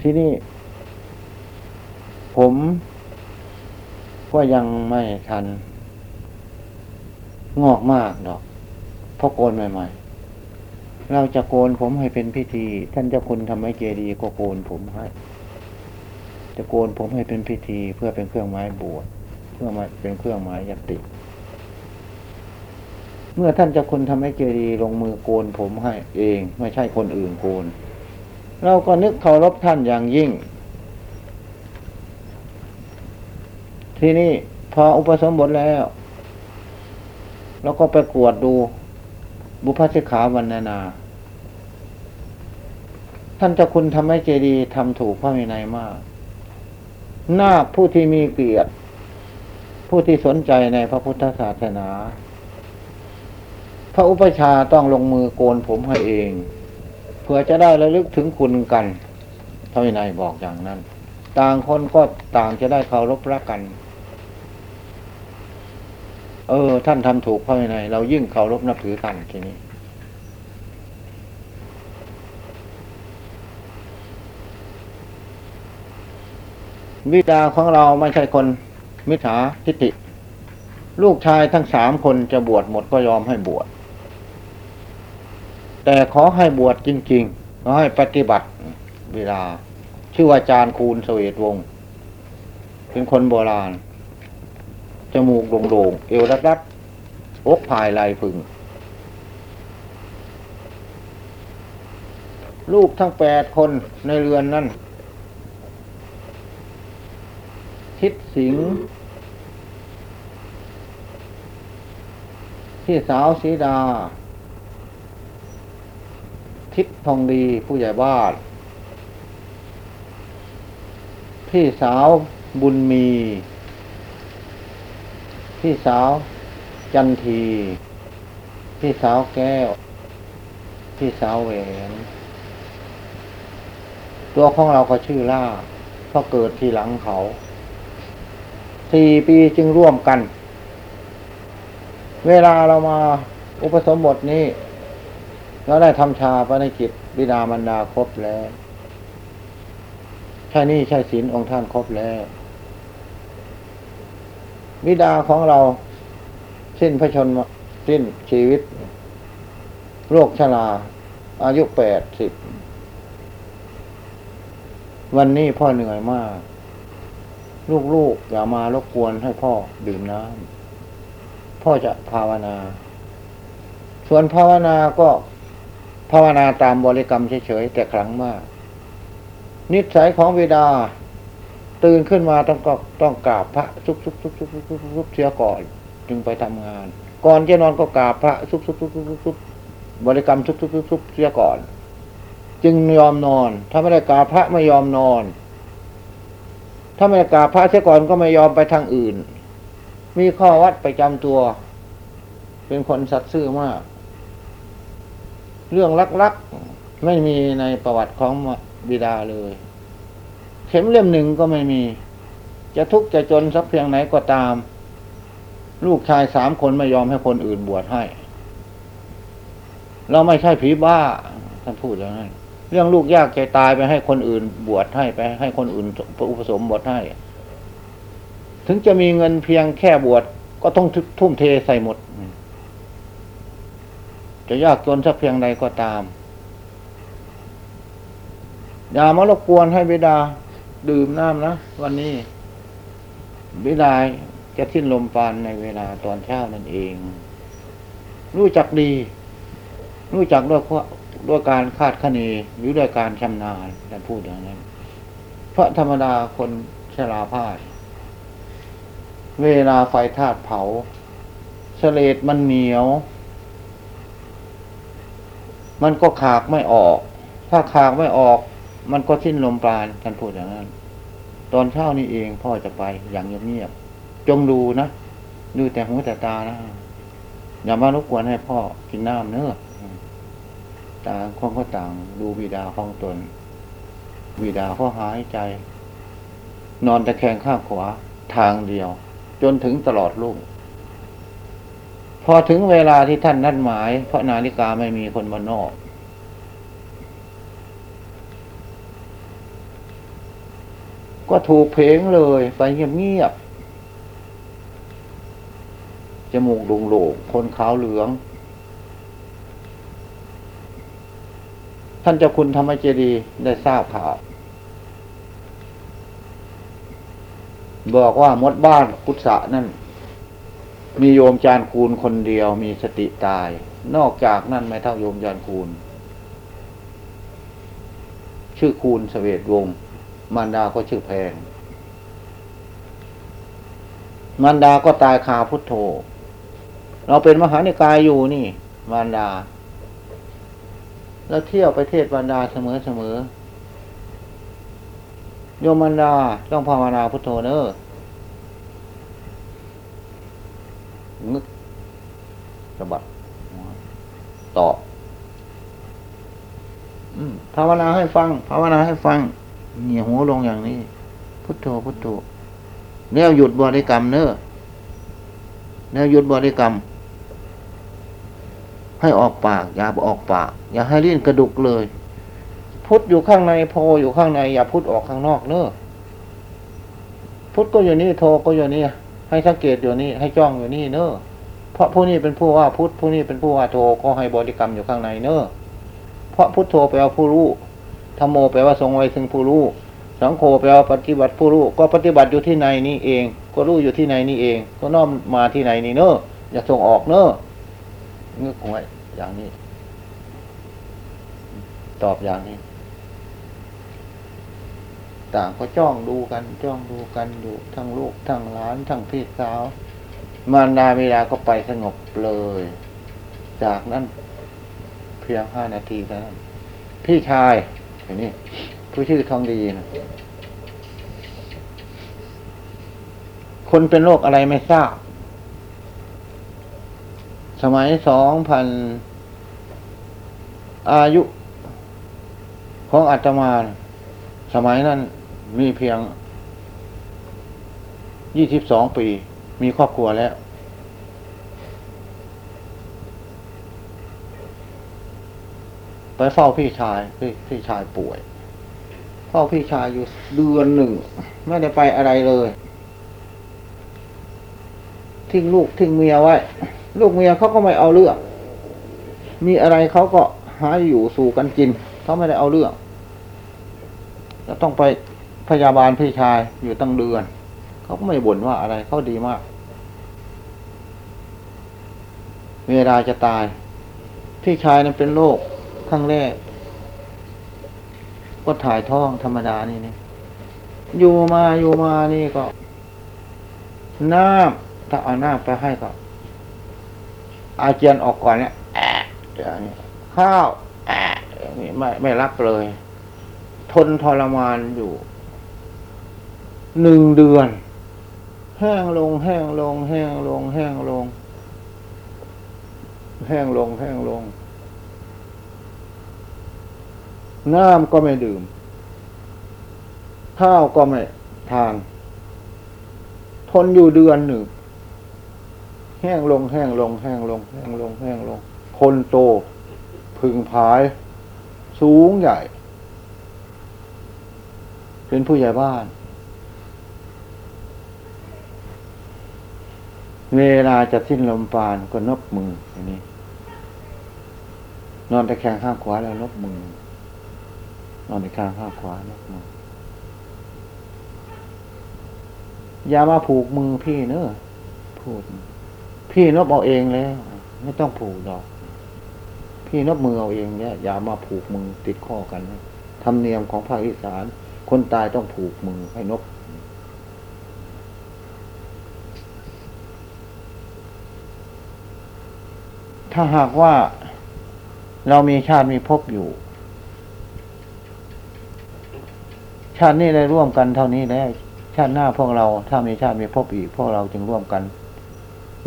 ที่นี่ ผมก็ยังไม่ทัน งอกมากดอกเพราะโกนใหม่ๆ เราจะโกนผมให้เป็นพิธี ท่านเจ้าคุณทำไมเจดีย์ก็โกนผมให้ จะโกนผมให้เป็นพิธี เพื่อเป็นเครื่องไม้บวชเพื่อมาเป็นเครื่องไม้ยติ เมื่อท่านเจ้าคุณทำให้เจดีย์ลงมือโกนผมให้เอง ไม่ใช่คนอื่นโกน เราก็นึกเคารพท่านอย่างยิ่ง ที่นี่พออุปสมบทแล้วแล้วก็ไปกวดดูบุพสิกขาวันนานา ท่านเจ้าคุณทำให้เจดีย์ทำถูกพระวินัยมาก นาคผู้ที่มีเกียรติ ผู้ที่สนใจในพระพุทธศาสนา พระอุปชาต้องลงมือโกนผมให้เอง เพื่อจะได้ระลึกถึงคุณกันพระวินัยบอกอย่างนั้น ต่างคนก็ต่างจะได้เคารพรักกัน เออ ท่านทำถูกพระวินัยเรายิ่งเคารพนับถือท่านทีนี้วิดาของเราไม่ใช่คนมิจฉาทิฏฐิลูกชายทั้งสามคนจะบวชหมดก็ยอมให้บวช แต่ขอให้บวชจริงๆขอให้ปฏิบัติเวลา ชื่อว่าจารย์คูณเสวตวงศ์เป็นคนโบราณ จมูกโด่งๆ เอวรัดๆอกพายลายพึง ลูกทั้งแปดคนในเรือนนั้นทิศสิงห์พี่สาวสีดา ทิศทองดีผู้ใหญ่บ้าน พี่สาวบุญมี พี่สาวจันที พี่สาวแก้ว พี่สาวแหวนตัวของเราก็ชื่อล่าเพราะเกิดทีหลังเขา สี่ปีจึงร่วมกัน เวลาเรามาอุปสมบทนี้ เราได้ทำชาปนกิจบิดามารดาครบแล้ว ใช่นี่ใช่ศีลองค์ท่านครบแล้ว บิดาของเรา สิ้นพระชนสิ้นชีวิต โรคชราอายุแปดสิบ วันนี้พ่อเหนื่อยมาก ลูกๆอย่ามารบกวนให้พ่อดื่มน้ำพ่อจะภาวนา ส่วนภาวนาก็ ภาวนาตามบริกรรมเฉยๆแต่ครั้งมาก นิสัยของเวดา ตื่นขึ้นมาต้องก็ต้องกราบพระซุกซุกซุกซุกซุกซุกเสียก่อน จึงไปทำงาน ก่อนจะนอนก็กราบพระซุกซุกซุกซุกซุกบริกรรมซุกซุกซุกซุกเสียก่อน จึงยอมนอน ถ้าไม่ได้กราบพระไม่ยอมนอน ถ้าไม่ได้กราบพระเสียก่อนก็ไม่ยอมไปทางอื่น มีข้อวัดประจำตัว เป็นคนสัตย์ซื่อมาก เรื่องลักๆไม่มีในประวัติของบิดาเลย เข็มเล่มหนึ่งก็ไม่มี จะทุกข์จะจนสักเพียงไหนก็ตาม ลูกชายสามคนไม่ยอมให้คนอื่นบวชให้ เราไม่ใช่ผีบ้าท่านพูดอย่างนั้นเรื่องลูกยากใจตายไปให้คนอื่นบวชให้ไปให้คนอื่นอุปสมบทให้ ถึงจะมีเงินเพียงแค่บวชก็ต้องทุ่มเทใส่หมด จะยากจนสักเพียงใดก็ตาม อย่ามารบกวนให้บิดาดื่มน้ำนะวันนี้ บิดาจะทิ้นลมปานในเวลาตอนเช้านั่นเอง รู้จักดี รู้จักด้วยด้วยการคาดคะเนหรือด้วยการชำนาญแต่พูดอย่างนั้น เพราะธรรมดาคนชราพาดเวลาไฟธาตุเผาเสลดมันเหนียว มันก็ขากไม่ออก ถ้าขากไม่ออก มันก็สิ้นลมปราณท่านพูดอย่างนั้น ตอนเช้านี้เองพ่อจะไปอย่างเงียบๆจงดูนะ ดูแต่หูแต่ตานะอย่ามารบกวนให้พ่อกินน้ำเนื้อต่างคนก็ต่างดูวิดาของตนวิดาเขาหายใจ นอนตะแคงข้างขวาทางเดียว จนถึงตลอดลุ่ง พอถึงเวลาที่ท่านนัดหมาย เพราะนาฬิกาไม่มีคนมานอก ก็ถูกเพลงเลยไปเงียบๆจมูกโด่งคนขาวเหลือง ท่านเจ้าคุณธรรมเจดีได้ทราบข่าว บอกว่ามดบ้านกุศะนั่น มีโยมจานคูณคนเดียวมีสติตาย นอกจากนั่นไม่เท่าโยมจานคูณ ชื่อคูณเสวตวงมารดาก็ชื่อแพงมารดาก็ตายคาพุทโธ เราเป็นมหานิกายอยู่นี่ มารดา แล้วเที่ยวไปเทศมารดาเสมอเสมอโยมมารดาต้องภาวนาพุทโธเนอะ งึกสะบัดตอบอืมภาวนาให้ฟัง ภาวนาให้ฟังเหนี่ยหัวลงอย่างนี้ พุทโธพุทโธแล้วหยุดบริกรรมเนอแล้วหยุดบริกรรม ให้ออกปาก อย่าออกปาก อย่าให้ลิ้นกระดุกเลย พุทอยู่ข้างในโพอยู่ข้างใน อย่าพุทออกข้างนอกเนอพุทก็อยู่นี่โทก็อยู่นี่ ให้สังเกตอยู่นี่ให้จ้องอยู่นี่เนอะเพราะผู้นี้เป็นผู้ว่าพุทธผู้นี้เป็นผู้ว่าโทก็ให้บริกรรมอยู่ข้างในเนอะเพราะพุทโธแปลว่าผู้รู้ธรรมโมแปลว่าทรงไว้ถึงผู้รู้สังโฆแปลว่าปฏิบัติผู้รู้ก็ปฏิบัติอยู่ที่ในนี้เอง ก็รู้อยู่ที่ในนี้เอง ก็น้อมมาที่ในนี้เนอะอย่าส่งออกเนอะงึกหวยอย่างนี้ ตอบอย่างนี้ ต่างก็จ้องดูกันจ้องดูกันอยู่ทั้งลูกทั้งหลานทั้งพี่สาว มารดาบิดาก็ไปสงบเลย จากนั้นเพียงห้านาทีเท่านั้นพี่ชายเห็นนี่ผู้ชื่อทองดีนะคนเป็นโรคอะไรไม่ทราบ สมัยสองพันอายุของอาตมาสมัยนั้น มีเพียงยี่สิบสองปี มีครอบครัวแล้ว ไปเฝ้าพี่ชายพี่พี่ชายป่วยเฝ้าพี่ชายอยู่เดือนหนึ่ง ไม่ได้ไปอะไรเลย ทิ้งลูกทิ้งเมียไว้ ลูกเมียเขาก็ไม่เอาเรื่อง มีอะไรเขาก็หาอยู่สู่กันกิน เขาไม่ได้เอาเรื่องจะต้องไป พยาบาลพี่ชายอยู่ตั้งเดือน เขาก็ไม่บ่นว่าอะไรเขาดีมาก เวลาจะตาย พี่ชายนั้นเป็นโรคครั้งแรก ก็ถ่ายท้องธรรมดานี่นี่อยู่มาอยู่มานี่ก็ น้ำถ้าเอาน้ำไปให้ก็ อาเจียนออกก่อนเนี่ยแอะอย่างนี้ข้าวแอะไม่ไม่รับเลย ทนทรมานอยู่ หนึ่งเดือน แห้งลง แห้งลง แห้งลง แห้งลง แห้งลง แห้งลง น้ำก็ไม่ดื่ม ข้าวก็ไม่ทาน ทนอยู่เดือนหนึ่ง แห้งลง แห้งลง แห้งลง แห้งลง แห้งลง คนโต พึงพาย สูงใหญ่ เป็นผู้ใหญ่บ้าน เวลาจะสิ้นลมปาณก็นบมืออย่างนี้ นอนตะแคงข้างขวาแล้วนบมือ นอนตะแคงข้างขวานบมือ อย่ามาผูกมือพี่เนอะพูด พี่นบเอาเองแล้ว ไม่ต้องผูกดอก พี่นบมือเอาเองเนี่ยอย่ามาผูกมือติดข้อกันนะธรรมเนียมของภาคอีสาน คนตายต้องผูกมือให้นบ ถ้าหากว่าเรามีชาติมีภพอยู่ ชาตินี้ได้ร่วมกันเท่านี้แล้ว ชาติหน้าพวกเราถ้ามีชาติมีภพอีก พวกเราจึงร่วมกัน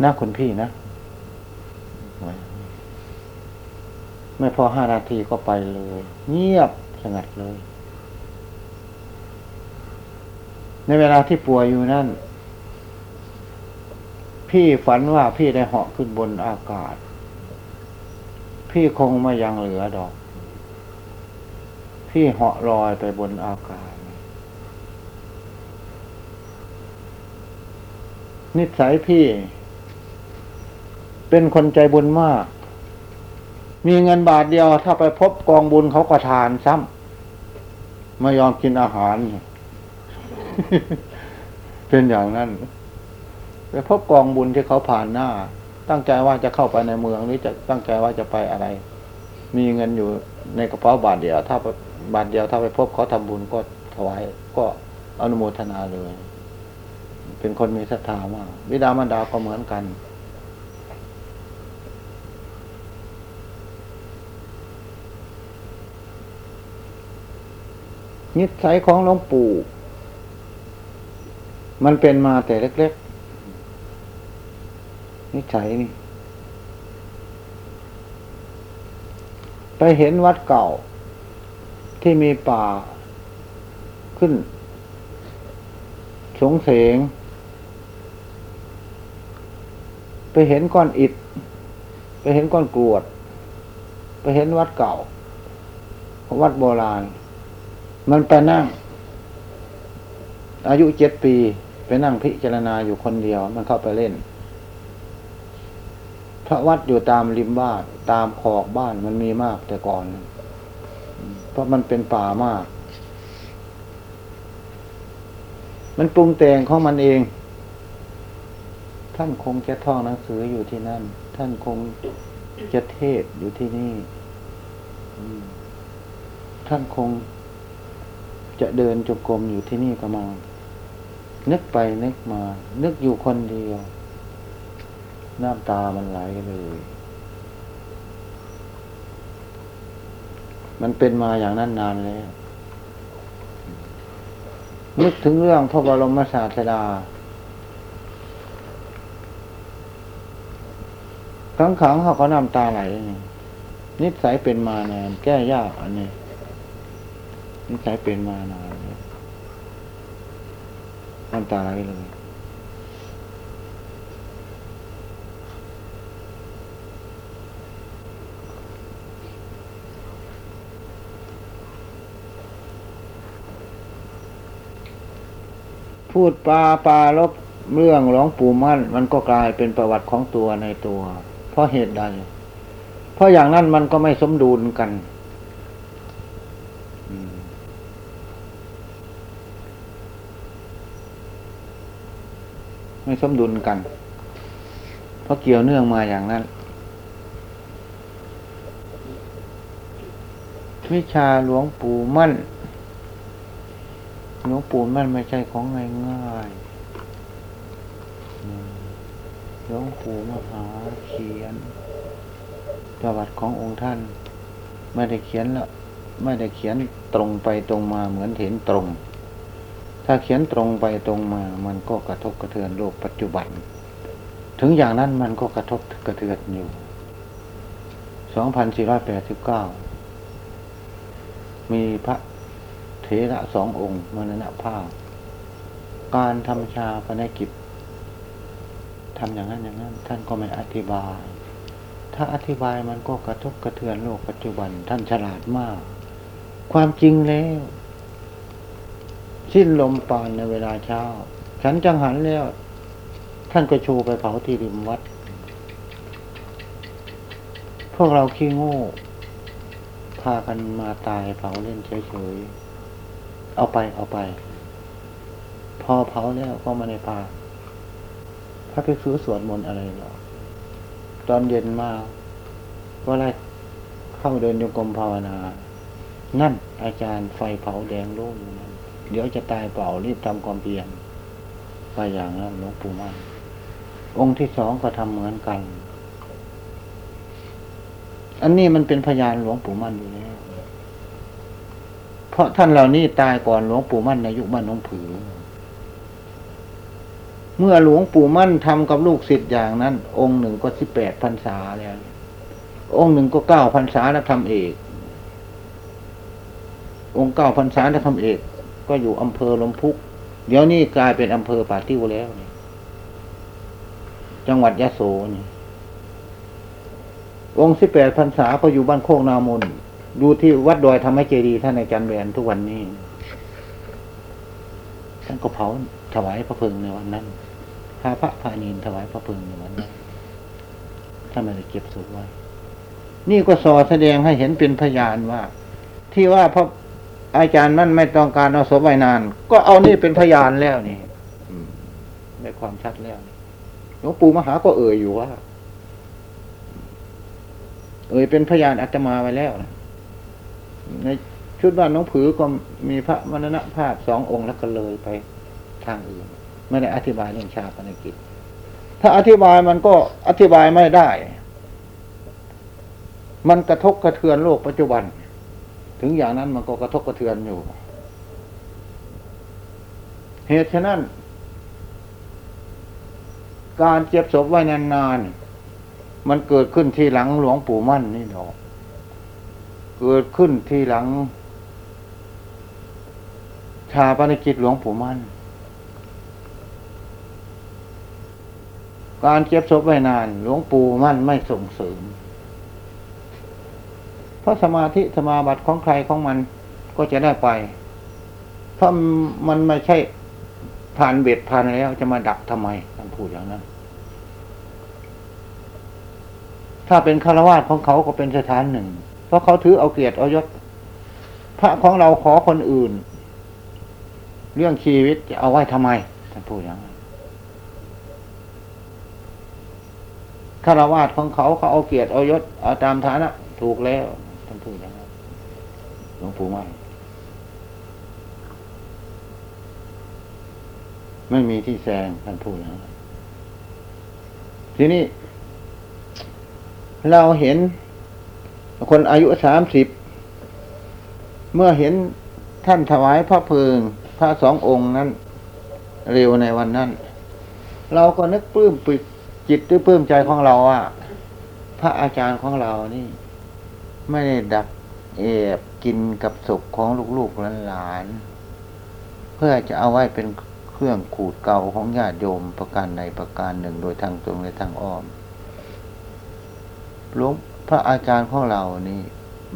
นะคุณพี่นะ ไม่พอห้านาทีก็ไปเลย เงียบสงัดเลย ในเวลาที่ป่วยอยู่นั่น พี่ฝันว่าพี่ได้เหาะขึ้นบนอากาศ พี่คงไม่ยังเหลือดอก พี่เหาะลอยไปบนอากาศ นิสัยพี่ เป็นคนใจบุญมาก มีเงินบาทเดียวถ้าไปพบกองบุญเขาก็ทานซ้ำไม่ยอมกินอาหาร เป็นอย่างนั้นไปพบกองบุญที่เขาผ่านหน้า ตั้งใจว่าจะเข้าไปในเมืองหรือจะตั้งใจว่าจะไปอะไร มีเงินอยู่ในกระเป๋าบาทเดียว ถ้าบาทเดียวถ้าไปพบเขาทำบุญก็ถวายก็อนุโมทนาเลย เป็นคนมีศรัทธามากบิดามารดาก็เหมือนกัน นิสัยของหลวงปู่ มันเป็นมาแต่เล็กๆ นิสัยนี่ ไปเห็นวัดเก่า ที่มีป่าขึ้น สงเสง ไปเห็นก้อนอิฐ ไปเห็นก้อนกรวด ไปเห็นวัดเก่า วัดโบราณ มันไปนั่ง อายุเจ็ดปี ไปนั่งพิจารณาอยู่คนเดียวมันเข้าไปเล่น พระวัดอยู่ตามริมบ้านตามขอกบ้านมันมีมากแต่ก่อน เพราะมันเป็นป่ามาก มันปรุงแต่งของมันเอง ท่านคงจะท่องหนังสืออยู่ที่นั่น ท่านคงจะเทศอยู่ที่นี่ท่านคงจะเดินจงกรมอยู่ที่นี่ก็มา นึกไปนึกมา นึกอยู่คนเดียว น้ำตามันไหลเลย มันเป็นมาอย่างนั้นนานแล้ว นึกถึงเรื่องพระบรมศาสดาครั้งขังเขาก็น้ำตาไหล นิสัยเป็นมานาน แก้ยากอันนี้ นิสัยเป็นมานานน้ำตาไหลเลย พูดปลาปลาลบเรื่องหลวงปู่มั่น มันก็กลายเป็นประวัติของตัวในตัว เพราะเหตุใด เพราะอย่างนั้นมันก็ไม่สมดุลกันไม่สมดุลกัน เพราะเกี่ยวเนื่องมาอย่างนั้น วิชาหลวงปู่มั่น หลวงปู่มั่นไม่ใช่ของง่ายๆอืมหลวงปู่มหาเขียน ประวัติขององค์ท่าน ไม่ได้เขียนละไม่ได้เขียนตรงไปตรงมาเหมือนเห็นตรง ถ้าเขียนตรงไปตรงมา มันก็กระทบกระเทือนโลกปัจจุบัน ถึงอย่างนั้นมันก็กระทบกระเทือนอยู่ 2489 มีพระ เถระสององค์มรณภาพ การทำชาปนกิจทำอย่างนั้นอย่างนั้น ท่านก็ไม่อธิบาย ถ้าอธิบายมันก็กระทบกระเทือนโลกปัจจุบัน ท่านฉลาดมาก ความจริงแล้ว สิ้นลมปานในเวลาเช้า ฉันจังหันแล้ว ท่านก็ชูไปเผาที่ริมวัด พวกเราขี้โง่พากันมาตายเผาเล่นเฉยๆ เอาไปเอาไป พอเผาแล้วก็มาในพาพระภิกษุสวดมนต์อะไรหรอกตอนเย็นมาว่าอะไรเข้าเดินโยกรมภาวนา นั่นอาจารย์ไฟเผาแดงโล่งอยู่นั่นเดี๋ยวจะตายเปล่ารีบทำความเพียรไปอย่างนั้นหลวงปู่มั่นองค์ที่สองก็ทำเหมือนกัน อันนี้มันเป็นพยานหลวงปู่มั่นอยู่แล้ว เพราะท่านเหล่านี้ตายก่อนหลวงปู่มั่นในยุคบ้านหนองผือ เมื่อหลวงปู่มั่นทำกับลูกศิษย์อย่างนั้น องค์หนึ่งก็สิบแปดพรรษาแล้ว องค์หนึ่งก็เก้าพรรษาแล้วทำเอก องค์เก้าพรรษาแล้วทำเอก ก็อยู่อำเภอลมพุก เดี๋ยวนี้กลายเป็นอำเภอป่าติ้วแล้วจังหวัดยะโสนี่องค์สิบแปดพรรษาก็อยู่บ้านโคกนามน อยู่ที่วัดดอยธรรมเจดีย์ท่านอาจารย์แบนทุกวันนี้ ท่านก็เผาถวายพระเพลิงในวันนั้นพาพระพานีนถวายพระเพลิงในวันนั้นถ้าไม่ได้เก็บศพไว้ นี่ก็สอแสดงให้เห็นเป็นพยานว่า ที่ว่าพระอาจารย์นั่นไม่ต้องการเอาศพไว้นาน ก็เอานี่เป็นพยานแล้วนี่อืมได้ความชัดแล้วหลวงปู่มหาก็เอ่ยอยู่ว่า เอ่ยเป็นพยานอาตมาไว้แล้วนะ ในชุดบ้านน้องผือก็มีพระมรณภาพสององค์แล้วก็เลยไปทางอื่น ไม่ได้อธิบายเรื่องชาปนกิจ ถ้าอธิบายมันก็อธิบายไม่ได้ มันกระทบกระเทือนโลกปัจจุบัน ถึงอย่างนั้นมันก็กระทบกระเทือนอยู่ เหตุฉะนั้น การเจ็บศพไว้นานๆมันเกิดขึ้นที่หลังหลวงปู่มั่นนี่ดอก เกิดขึ้นที่หลัง ชาปนกิจหลวงปู่มั่น การเจ็บศพไว้นาน หลวงปู่มั่นไม่ส่งเสริม เพราะสมาธิสมาบัติของใครของมันก็จะได้ไป เพราะมันไม่ใช่ผ่านเบ็ดผ่านแล้วจะมาดักทำไมท่านพูดอย่างนั้น ถ้าเป็นคารวาสของเขาก็เป็นสถานหนึ่ง เพราะเขาถือเอาเกียรติเอายศ พระของเราขอคนอื่น เรื่องชีวิตจะเอาไว้ทำไมท่านพูดอย่างนั้นคารวาสของเขาเขาเอาเกียรติเอายศเอาตามฐานะถูกแล้วท่านพูดอย่างนั้นหลวงปู่มั่นไม่มีที่แซงท่านพูดอย่างนั้นทีนี้เราเห็น คนอายุสามสิบเมื่อเห็นท่านถวายพระเพลิงพระสององค์นั้น เร็วในวันนั้น เราก็นึกปลื้มปิดจิตหรือปลื้มใจของเราอะพระอาจารย์ของเรานี่ ไม่ได้ดักเอบกินกับศพของลูกๆหลานๆเพื่อจะเอาไว้เป็นเครื่องขูดเก่าของญาติโยมประการใดประการหนึ่งโดยทางตรงและทางอ้อมหลวง พระอาจารย์ของเรานี่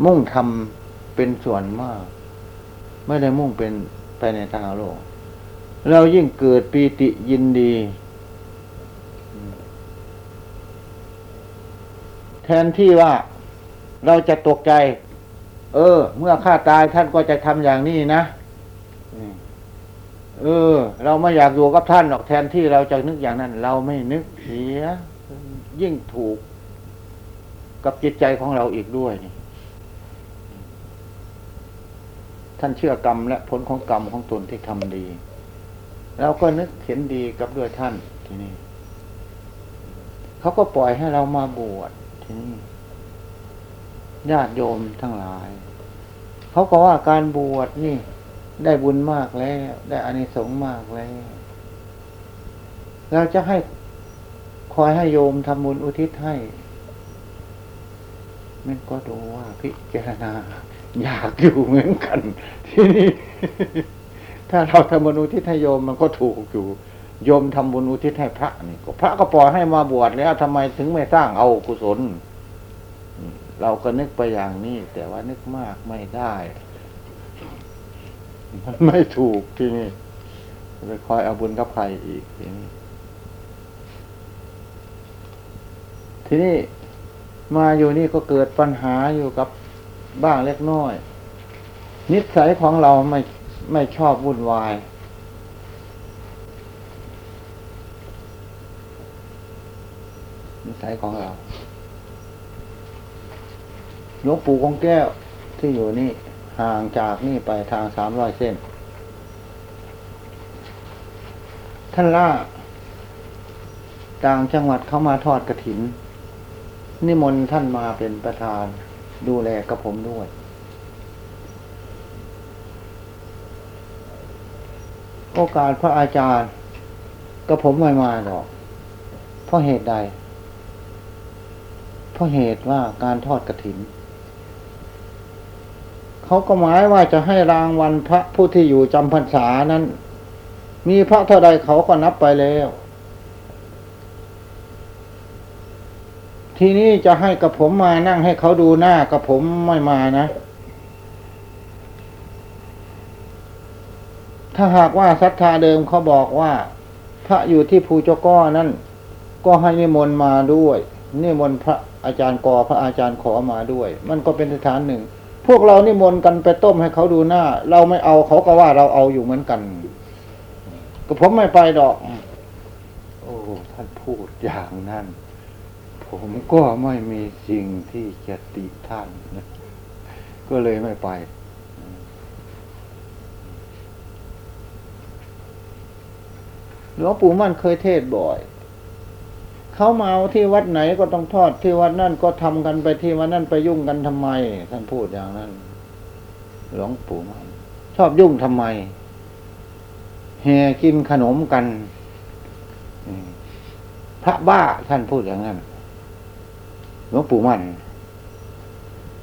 มุ่งทำเป็นส่วนมาก ไม่ได้มุ่งเป็นไปในทางโลก เรายิ่งเกิดปีติยินดี แทนที่ว่าเราจะตกใจ เออ เมื่อข้าตายท่านก็จะทำอย่างนี้นะเออ เราไม่อยากอยู่กับท่านหรอกแทนที่เราจะนึกอย่างนั้น เราไม่นึกเสีย ยิ่งถูก กับจิตใจของเราอีกด้วยนี่ท่านเชื่อกรรมและผลของกรรมของตนที่ทำดีเราก็นึกเห็นดีกับด้วยท่านทีนี้เขาก็ปล่อยให้เรามาบวชทีนี้ญาติโยมทั้งหลาย เขาก็ว่าการบวชนี่ ได้บุญมากแล้ว ได้อานิสงส์มากแล้ว เราจะให้คอยให้โยมทำบุญอุทิศให้ มันก็ดูว่าพิจารณา อยากอยู่เหมือนกัน ที่นี่ถ้าเราทำบุญอุทิศให้โยมมันก็ถูกอยู่โยมทำบุญอุทิศให้พระนี่ก็พระก็ปล่อยให้มาบวชแล้วทำไมถึงไม่สร้างเอากุศลเราก็นึกไปอย่างนี้ แต่ว่านึกมากไม่ได้ มันไม่ถูกที่นี่ไปคอยเอาบุญกับใครอีกทีนี้ทีนี้ มาอยู่นี่ก็เกิดปัญหาอยู่กับบ้างเล็กน้อย นิสัยของเราไม่ไม่ชอบวุ่นวาย นิสัยของเราหลวงปู่คงแก้วที่อยู่นี่ห่างจากนี่ไปทางสามร้อยเส้น ท่านล่าต่างจังหวัดเข้ามาทอดกระถิน นิมนต์ท่านมาเป็นประธาน ดูแลกับผมด้วย โอกาสพระอาจารย์กับผมไม่มาหรอก เพราะเหตุใด เพราะเหตุว่าการทอดกระถิน เขาก็หมายว่าจะให้รางวัลพระผู้ที่อยู่จำพรรษานั้น มีพระเท่าใดเขาก็นับไปแล้ว ทีนี้จะให้กับผมมานั่งให้เขาดูหน้ากับผมไม่มานะ ถ้าหากว่าศรัทธาเดิมเขาบอกว่า พระอยู่ที่ภูเจ้าก้อนั่นก็ให้นิมนต์มาด้วยนิมนต์พระอาจารย์กอพระอาจารย์ขอมาด้วย มันก็เป็นสถานหนึ่ง พวกเรานิมนต์กันไปต้มให้เขาดูหน้า เราไม่เอาเขาก็ว่าเราเอาอยู่เหมือนกัน ก็ผมไม่ไปดอก โอ้ท่านพูดอย่างนั้น ผมก็ไม่มีสิ่งที่จะติท่านนะก็เลยไม่ไป หลวงปู่มั่นเคยเทศบ่อย เขามาเอาที่วัดไหนก็ต้องทอดที่วัดนั่นก็ทำกันไปที่วัดนั่นไปยุ่งกันทำไม ท่านพูดอย่างนั้น หลวงปู่มั่นชอบยุ่งทำไมแห่กินขนมกัน พระบ้าท่านพูดอย่างนั้น หลวงปู่มั่น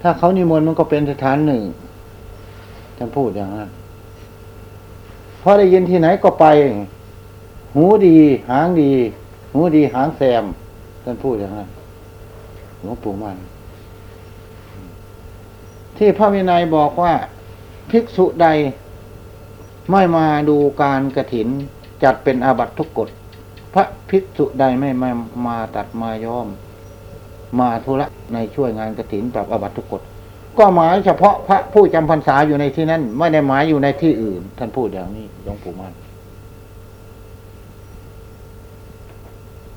ถ้าเขานิมนต์มันก็เป็นสถานหนึ่งท่านพูดอย่างนั้นพอได้ยินที่ไหนก็ไป หูดี หางดี หูดีหางแซมท่านพูดอย่างนั้นหลวงปู่มั่น ที่พระวินัยบอกว่า ภิกษุใดไม่มาดูการกระถินจัดเป็นอาบัติทุกกฎ พระภิกษุใดไม่ไม่มาตัดมาย้อม มาธุระในช่วยงานกระถินปรับอาบัตทุกกฎก็หมายเฉพาะพระผู้จำพรรษาอยู่ในที่นั้น ไม่ได้หมายอยู่ในที่อื่น ท่านพูดอย่างนี้หลวงปู่มั่น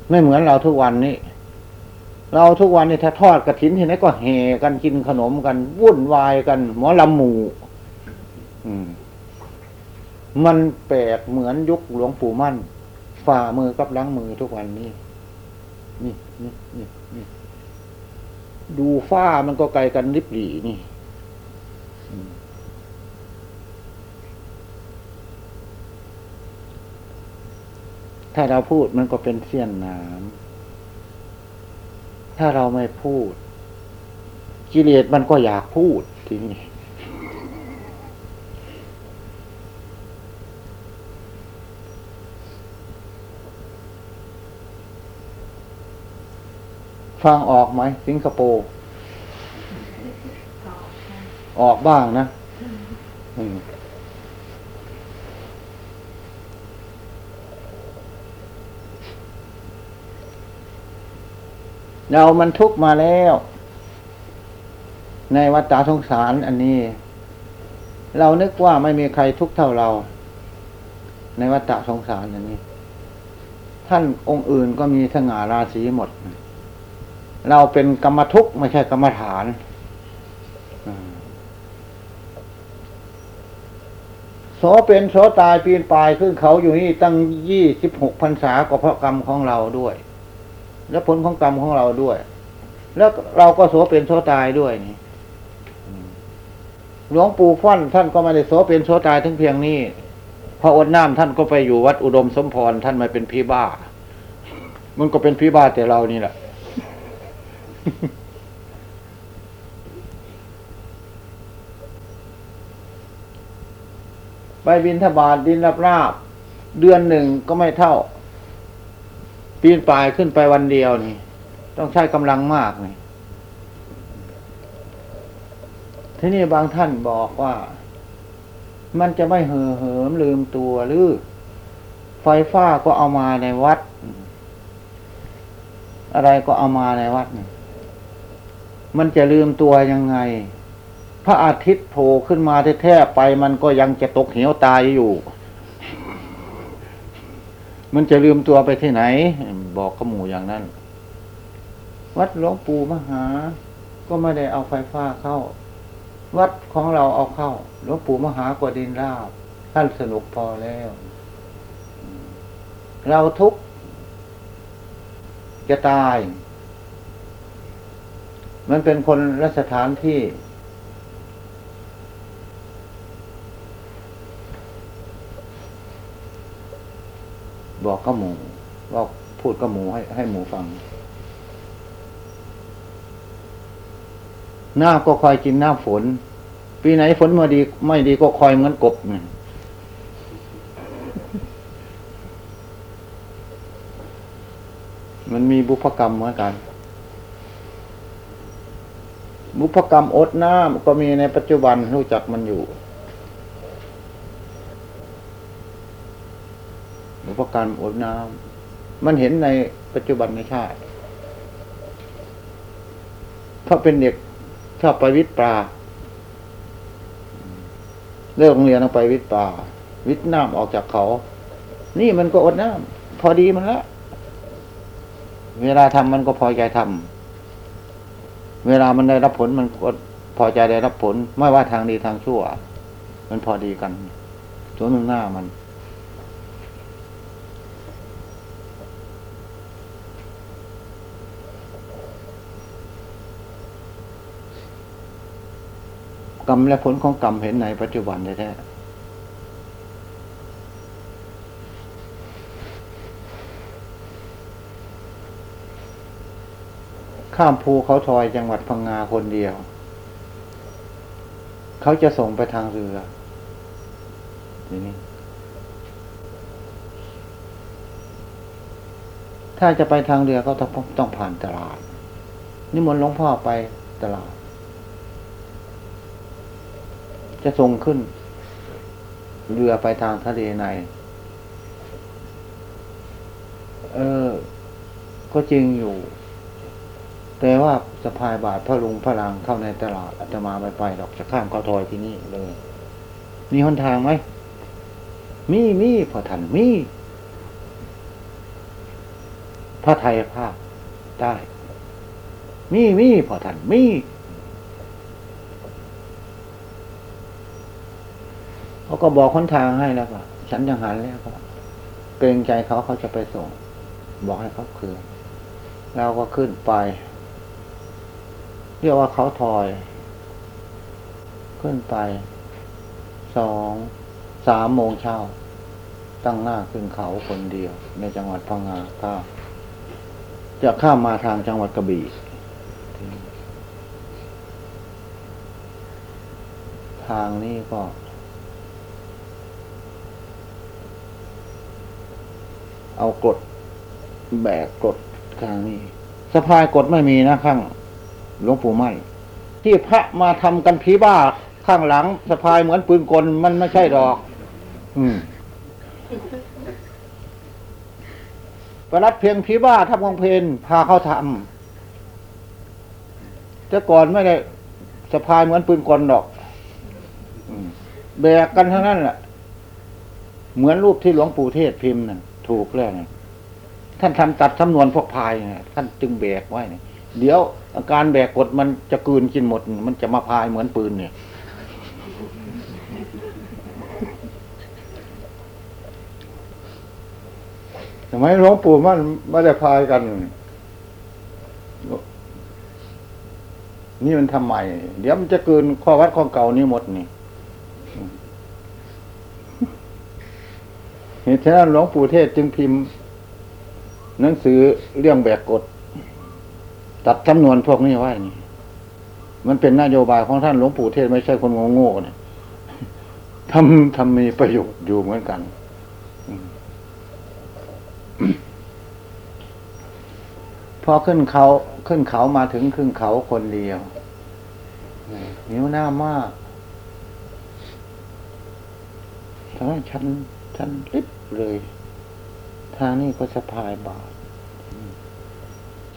ไม่เหมือนเราทุกวันนี้ เราทุกวันนี้ถ้าทอดกระถินที่ไหนก็แห่กันกินขนมกันวุ่นวายกัน หมอลำหมูมมันแปลกเหมือนยุคหลวงปู่มั่น ฝ่ามือกับล้างมือทุกวันนี้ นี่นี่นี่ ดูฝ้ามันก็ไกลกันริบหรี่นี่ถ้าเราพูดมันก็เป็นเสี้ยนน้ำถ้าเราไม่พูด กิเลสมันก็อยากพูดทีนี้ ฟังออกไหมสิงคโปร์ออกบ้างนะเรามันทุกมาแล้ว ในวัฏฏะสงสารอันนี้ เรานึกว่าไม่มีใครทุกเท่าเรา ในวัฏฏะสงสารอันนี้ ท่านองค์อื่นก็มีสง่าราศีหมด เราเป็นกรรมทุกข์ไม่ใช่กรรมฐานโสเป็นโสตายปีนปลายขึ้นเขาอยู่นี่ตั้งยี่สิบหกพรรษาก็เพราะกรรมของเราด้วย และผลของกรรมของเราด้วย แล้วเราก็โสเป็นโสตายด้วยนี่หลวงปู่ฟั่นท่านก็ไม่ได้โสเป็นโสตายถึงเพียงนี้พออดน้ำท่านก็ไปอยู่วัดอุดมสมพรท่านม่เป็นพี่บ้า มันก็เป็นพี่บ้าแต่เรานี่แหละ ไปบินทบาทดินรับราบ เดือนหนึ่งก็ไม่เท่า ปีนป่ายขึ้นไปวันเดียวนี่ ต้องใช้กำลังมากนี่ทีนี้บางท่านบอกว่า มันจะไม่เห่อเหิมลืมตัวหรือ ไฟฟ้าก็เอามาในวัด อะไรก็เอามาในวัดนี่ มันจะลืมตัวยังไง พระอาทิตย์โผล่ขึ้นมาแท้ๆไป มันก็ยังจะตกเหวตายอยู่ มันจะลืมตัวไปที่ไหน บอกขหมูอย่างนั้น วัดหลวงปู่มหา ก็ไม่ได้เอาไฟฟ้าเข้า วัดของเราเอาเข้าหลวงปู่มหากว่าดินราบท่านสนุกพอแล้ว เราทุกข์จะตาย มันเป็นคนละสถานที่ บอกกับหมูบอกพูดกับหมูให้ให้หมูฟัง หน้าก็คอยกินหน้าฝน ปีไหนฝนมาดีไม่ดีก็คอยเหมือนกบเนี่ยมันมีบุพกรรมเหมือนกัน บุพกรรมอดน้ำก็มีในปัจจุบันรู้จักมันอยู่บอุปการมอดน้ำมันเห็นในปัจจุบันในชาติเพราะเป็นเด็กชอบไปวิทย์ปลาเลิกโรงเรียนต้องไปวิทย์ปลาวิทย์น้ำออกจากเขา นี่มันก็อดน้ำพอดีมันละ เวลาทำมันก็พอใจทำ เวลามันได้รับผลมันก็พอใจได้รับผล ไม่ว่าทางดีทางชั่ว มันพอดีกัน ตัวหนึ่งหน้ามัน กรรมและผลของกรรมเห็นในปัจจุบันแท้ๆ ข้ามภูเขาทอยจังหวัดพังงาคนเดียว เขาจะส่งไปทางเรือทีนี้ถ้าจะไปทางเรือก็ต้องต้องผ่านตลาดนิมนต์หลวงพ่อไปตลาด จะส่งขึ้น เรือไปทางทะเลใน เออ ก็จริงอยู่ แต่ว่าสะพายบาทพระลุงพระลังเข้าในตลาดอาตมาไม่ไปหรอกจะข้ามเขาทอยที่นี่เลย มีหนทางไหมมีมีพอทันมีพระไทยภาคใต้มีมีพอทันมีเขาก็บอกคนทางให้แล้วก็ฉันยังหันแล้วก็เกรงใจเขาเขาจะไปส่ง บอกให้เขาคืนเราก็ขึ้นไป เรียกว่าเขาทอย ขึ้นไป สอง สามโมงเช้า ตั้งหน้าขึ้นเขาคนเดียว ในจังหวัดพังงาข้าจะข้ามมาทางจังหวัดกระบี่ทางนี้ก็ เอากดแบกกดทางนี้สะพายกดไม่มีนะข้าง หลวงปู่มั่น ที่พระมาทำกันผีบ้าข้างหลังสะพายเหมือนปืนกลมันไม่ใช่ดอก อืมประรัดเพียงผีบ้าทำกองเพนพาเขาทำแต่ก่อนไม่ได้สะพายเหมือนปืนกลดอกแบกกันทั้งนั้นแหละเหมือนรูปที่หลวงปู่เทศพิมพ์น่ะถูกแล้วนะท่านทำตัดสำนวนพวกพายนะท่านจึงแบกไว้เนี่ย เดี๋ยวอาการแบกกดมันจะกลืนกินหมด มันจะมาพายเหมือนปืนเนี่ย ทำไมหลวงปู่มันไม่ได้พายกัน นี่มันทำไม เดี๋ยวมันจะเกินข้อวัดข้อเก่านี้หมดนี่เหตุฉะนั้นหลวงปู่เทศจึงพิมพ์ หนังสือเรื่องแบกกฎ ตัดจำนวนพวกนี้ไว้นี่ มันเป็นนโยบายของท่านหลวงปู่เทศไม่ใช่คนโง่ๆเนี่ยทำทำมีประโยชน์อยู่เหมือนกันพอขึ้นเขาขึ้นเขามาถึงขึ้นเขาคนเดียวนิ้วหน้ามากทางนั้นฉันฉันริบเลย ทางนี้ก็สะพายบา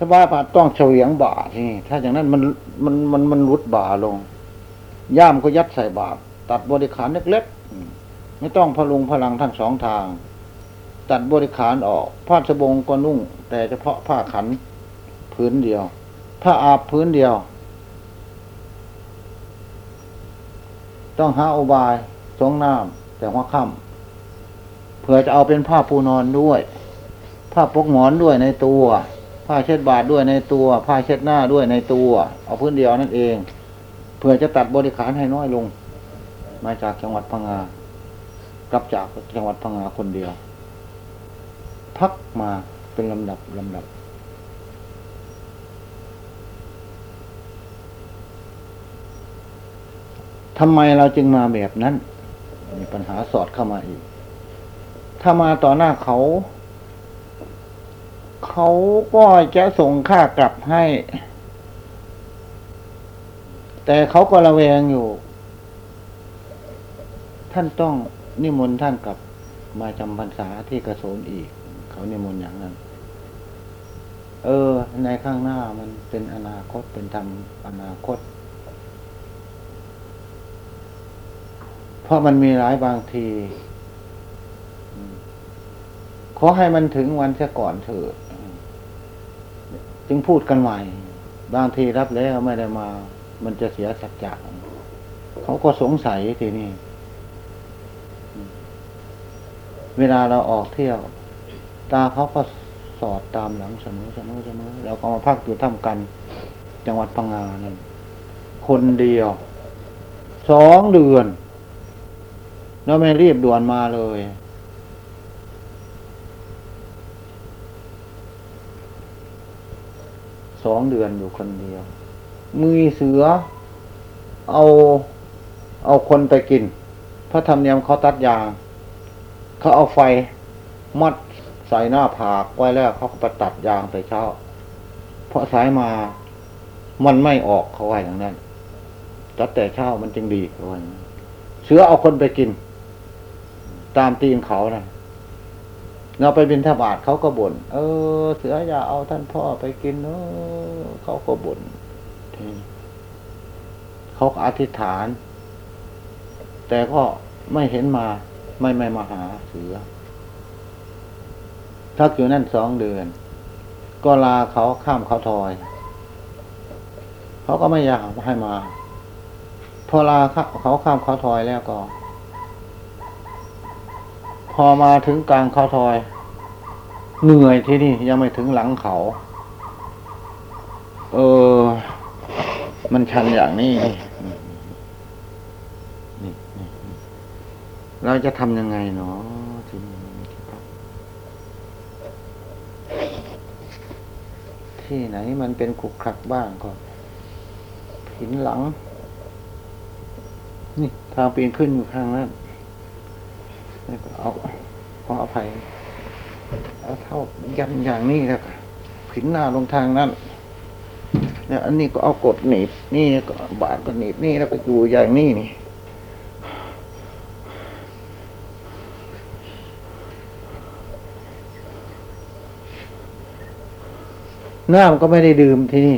ทสะพายบาทต้องเฉวียงบาทนี่ถ้าอย่างนั้นมันมันมันมันรุดบาลง ย่ามก็ยัดใส่บาทตัดบริขารเล็กๆไม่ต้องพลุงพลังทั้งสองทาง ตัดบริขารออกผ้าสบงก็นุ่ง แต่เฉพาะผ้าขันพื้นเดียวผ้าอาบพื้นเดียว ต้องหาอุบายสงน้ำแต่ว่าค่ำเผื่อจะเอาเป็นผ้าปูนอนด้วย ผ้าปกหมอนด้วยในตัว ผ้าเช็ดบาทด้วยในตัว ผ้าเช็ดหน้าด้วยในตัว เอาพื้นเดียวนั่นเองเผื่อจะตัดบริขารให้น้อยลง มาจากจังหวัดพังงากลับจากจังหวัดพังงาคนเดียว พักมาเป็นลำดับลำดับทำไมเราจึงมาแบบนั้น มีปัญหาสอดเข้ามาอีก ถ้ามาต่อหน้าเขา เขาก็จะส่งค่ากลับให้ แต่เขาก็ระแวงอยู่ ท่านต้องนิมนต์ท่านกลับมาจำพรรษาที่กระโสนอีก เขานิมนต์อย่างนั้น เออ ในข้างหน้ามันเป็นอนาคตเป็นธรรมอนาคต เพราะมันมีหลายบางทีขอให้มันถึงวันเสียก่อนเถิดอืม จึงพูดกันใหม่ บางทีรับแล้วไม่ได้มา มันจะเสียสัจจะเขาก็สงสัยทีนี้เวลาเราออกเที่ยว ตาเขาก็สอดตามหลังเสมอเสมอเสมอแล้วก็มาพักอยู่ท่ามกัน จังหวัดพังงานั่นคนเดียวสองเดือน แล้วไม่รีบด่วนมาเลย สองเดือนอยู่คนเดียว มือเสือ เอาเอาคนไปกิน พระธรรมเนียมเขาตัดยาง เขาเอาไฟมัดใส่หน้าผากไว้แล้วเขาก็ไปตัดยางแต่เช้า เพราะสายมามันไม่ออกเขาไว่าอย่างนั้นตัดแต่เช้ามันจึงดีเขาว่าอย่างนั้นเสือเอาคนไปกิน ตามตีนเขานะ่ะ เราไปบินทบาทเขาก็บ่น เออ เสืออย่าเอาท่านพ่อไปกินเนอะเขาก็บ่นทีนี้เขาก็อธิษฐาน แต่ก็ไม่เห็นมา ไม่ไม่มาหาเสือทักอยู่นั่นสองเดือน ก็ลาเขาข้ามเขาทอย เขาก็ไม่อยากให้มา พอลาเขาข้ามเขาทอยแล้วก็ พอมาถึงกลางเขาทอย เหนื่อยที่นี่ยังไม่ถึงหลังเขา เออ มันชันอย่างนี้นี่เราจะทำยังไงเนาะทีนี้ที่ไหนมันเป็นขุกขลักบ้างก็ผินหลัง นี่ทางปีนขึ้นอยู่ข้างนั้น เอาขออภัยเอาเท่ายันอย่างนี้แล้วผินหน้าลงทางนั้นเนี่ยอันนี้ก็เอากดหนีบ นี่ก็บาดก็หนีบนี่แล้วก็อยู่อย่างนี้นี่น้ำก็ไม่ได้ดื่มที่นี่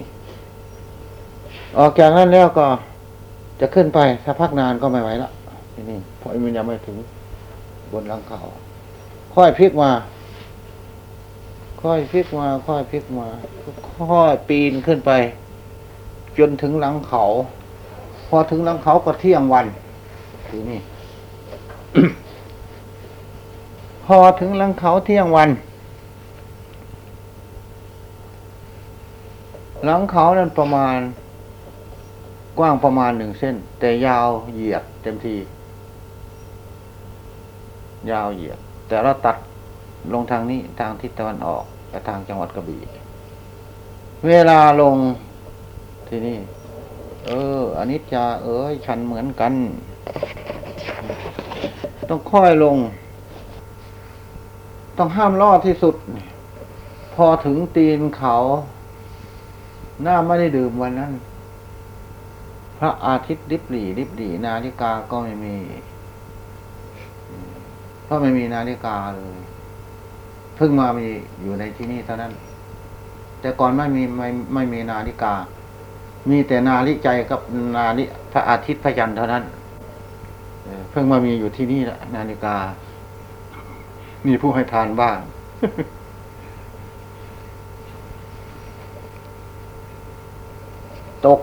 ออกจากนั้นแล้วก็จะขึ้นไปถ้าพักนานก็ไม่ไหวละที่นี่เพราะมันยังไม่ถึง บนหลังเขาค่อยพลิกมา ค่อยพลิกมา ค่อยพลิกมา ค่อยปีนขึ้นไป จนถึงหลังเขา พอถึงหลังเขาก็เที่ยงวันทีนี่ พอถึงหลังเขาเที่ยงวัน หลังเขานั้นประมาณกว้างประมาณหนึ่งเส้น แต่ยาวเหยียดเต็มที ยาวเหยียด แต่เราตัดลงทางนี้ทางทิศตะวันออกไปทางจังหวัดกระบี่เวลาลงที่นี่ เอออันนี้จะเอ้ยฉันเหมือนกัน ต้องค่อยลง ต้องห้ามลอดที่สุด พอถึงตีนเขา หน้าไม่ได้ดื่มวันนั้น พระอาทิตย์ริบหรี่ริบหรี่นาฬิกาก็ไม่มี เพราะไม่มีนาฬิกาเลย เพิ่งมามีอยู่ในที่นี่เท่านั้น แต่ก่อนไม่มีไม่ไม่มีนาฬิกา มีแต่นาฬิใจกับนาฬิพระอาทิตย์พระจันทร์เท่านั้นเพิ่งมามีอยู่ที่นี่แหละนาฬิกา มีผู้ให้ทานบ้างตก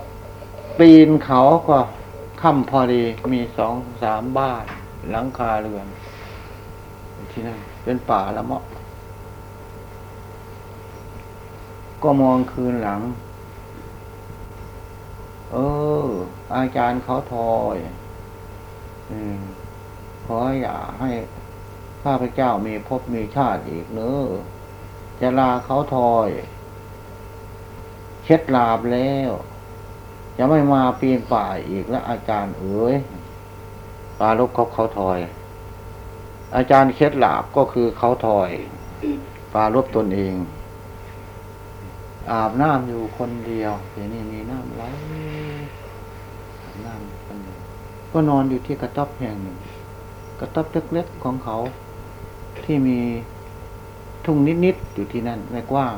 ปีนเขาก็ค่ำพอดีมีสองสามบ้าน หลังคาเรือน ที่นั่นเป็นป่าละเมาะ ก็มองคืนหลัง เออ อาจารย์เขาทอยอมขออย่าให้ข้าพเจ้ามีภพมีชาติอีกเนอะจะลาเขาทอย เช็ดลาบแล้ว จะไม่มาปีนป่ายอีกแล้วอาจารย์เอ๋ยปลาลูกเขาเขาทอย อาจารย์เช็ดลาบก็คือเขาทอยปลารบตนเอง อาบน้ำอยู่คนเดียวเดี๋ยวนี้มีน้ำไหลอาบน้ำคนเดียวก็นอนอยู่ที่กระต๊อบแห่งหนึ่ง กระต๊อบเล็กๆของเขา ที่มีทุ่งนิดๆอยู่ที่นั่นไม่กว้าง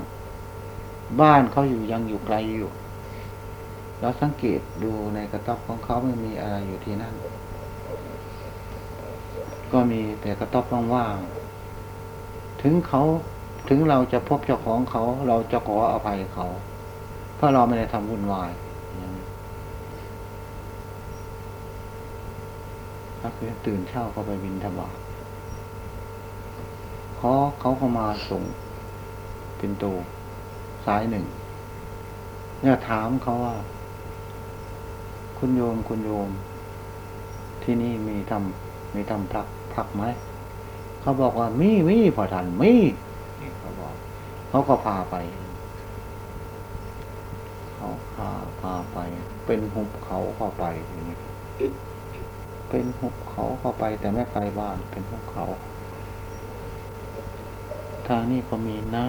บ้านเขาอยู่ยังอยู่ไกลอยู่เราสังเกตดูในกระต๊อบของเขาไม่มีอะไรอยู่ที่นั่น ก็มีแต่กระต๊อบว่างๆ ถึงเขาถึงเราจะพบเจ้าของเขา เราจะขออภัยเขา เพราะเราไม่ได้ทำวุ่นวายอย่างนี้ถ้าคือตื่นเช้าก็ไปบินธบาตเขาเขามาส่งเป็นโตสายหนึ่งเนี่ยถามเขาว่า คุณโยมคุณโยม ที่นี่มีทำมีทำพัก พักไหมเขาบอกว่ามีมีพอทันมี่เขาบอกเขาก็พาไป เขาพาพาไป เป็นหุบเขาเข้าไปอย่างนี้เป็นหุบเขาเข้าไป แต่ไม่ไกลบ้านเป็นหุบเขา ทางนี้ก็มีน้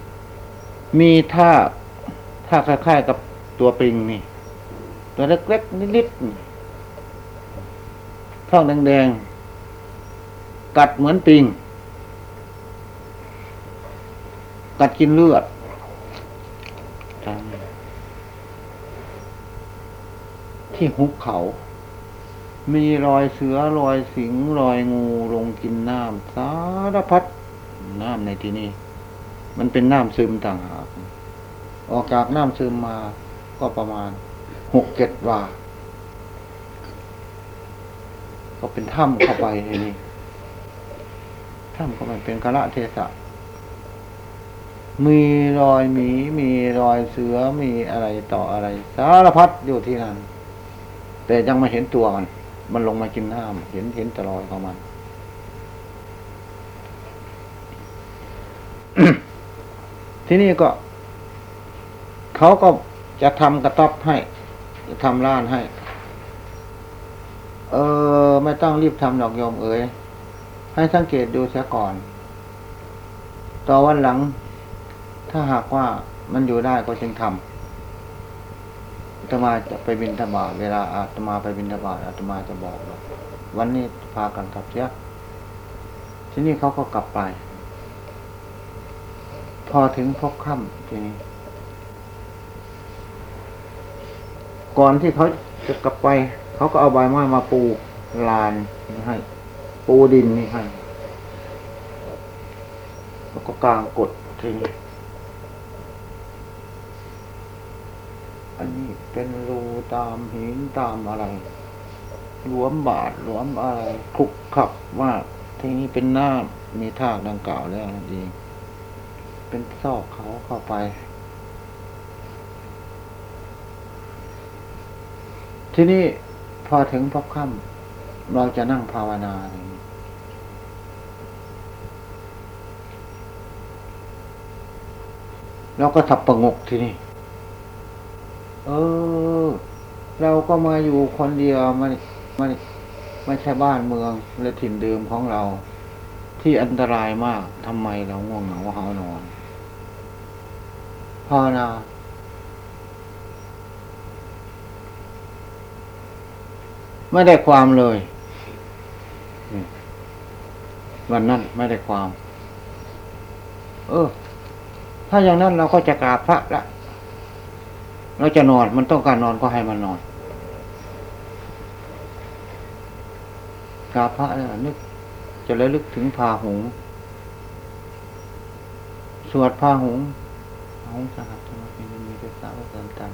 ำมีท่าท่าคล้ายๆกับตัวปิงนี่ ตัวเล็กๆนิดๆนี่ท้องแดงๆ กัดเหมือนปิง กัดกินเลือดที่หุบเขา มีรอยเสือรอยสิงรอยงูลงกินน้ำสารพัดน้ำในที่นี้ มันเป็นน้ำซึมต่างหาก ออกจากน้ำซึมมาก็ประมาณหกเจ็ดวา ก็เป็นถ้ำเข้าไปทีนี้ ถ้ำเข้าไปเป็นกะละเทศะ มีรอยหมี มีรอยเสือมีอะไรต่ออะไร สารพัดอยู่ที่นั่น แต่ยังไม่เห็นตัวมัน มันลงมากินน้ำเห็นเห็นแต่รอยของมันที่นี่ก็ เขาก็จะทำกระต๊อบให้จะทำร้านให้ เออ ไม่ต้องรีบทำดอกโยมเอ๋ย ให้สังเกตดูเสียก่อน ต่อวันหลัง ถ้าหากว่ามันอยู่ได้ก็จึงทำอาตมาจะไปบินธบาเวลาอาตมาไปบินธบาอาตมาจะบอกว่าวันนี้พากันกลับเสียทีนี้เขาก็กลับไป พอถึงพบค่ำทีนี้ ก่อนที่เขาจะกลับไป เขาก็เอาใบไม้มาปูลานให้ ปูดินนี่ให้แล้วก็กางกดทีนี้อันนี้เป็นรูตามหินตามอะไรหลวมบาทหลวมอะไรคลุกขับมาทีนี้เป็นหน้ามีทากดังกล่าวแล้วนั่นเองเป็นซอกเขาเข้าไป ที่นี้พอถึงพบค่ำเราจะนั่งภาวนาอย่างนี้ เราก็ทับประงกที่นี่ เออ เราก็มาอยู่คนเดียวมันมันไม่ใช่บ้านเมืองและถิ่นเดิมของเรา ที่อันตรายมากทำไมเราง่วงเหงาหานอนภาวนาไม่ได้ความเลย วันนั้นไม่ได้ความ เออ ถ้าอย่างนั้นเราก็จะกราบพระละเราจะนอนมันต้องการนอนก็ให้มันนอนกราบพระแล้วนึก จะระลึกถึงพาหงสวดพาหงส์พาหงสหัสธรรมเป็นมีเดสาวตันตัน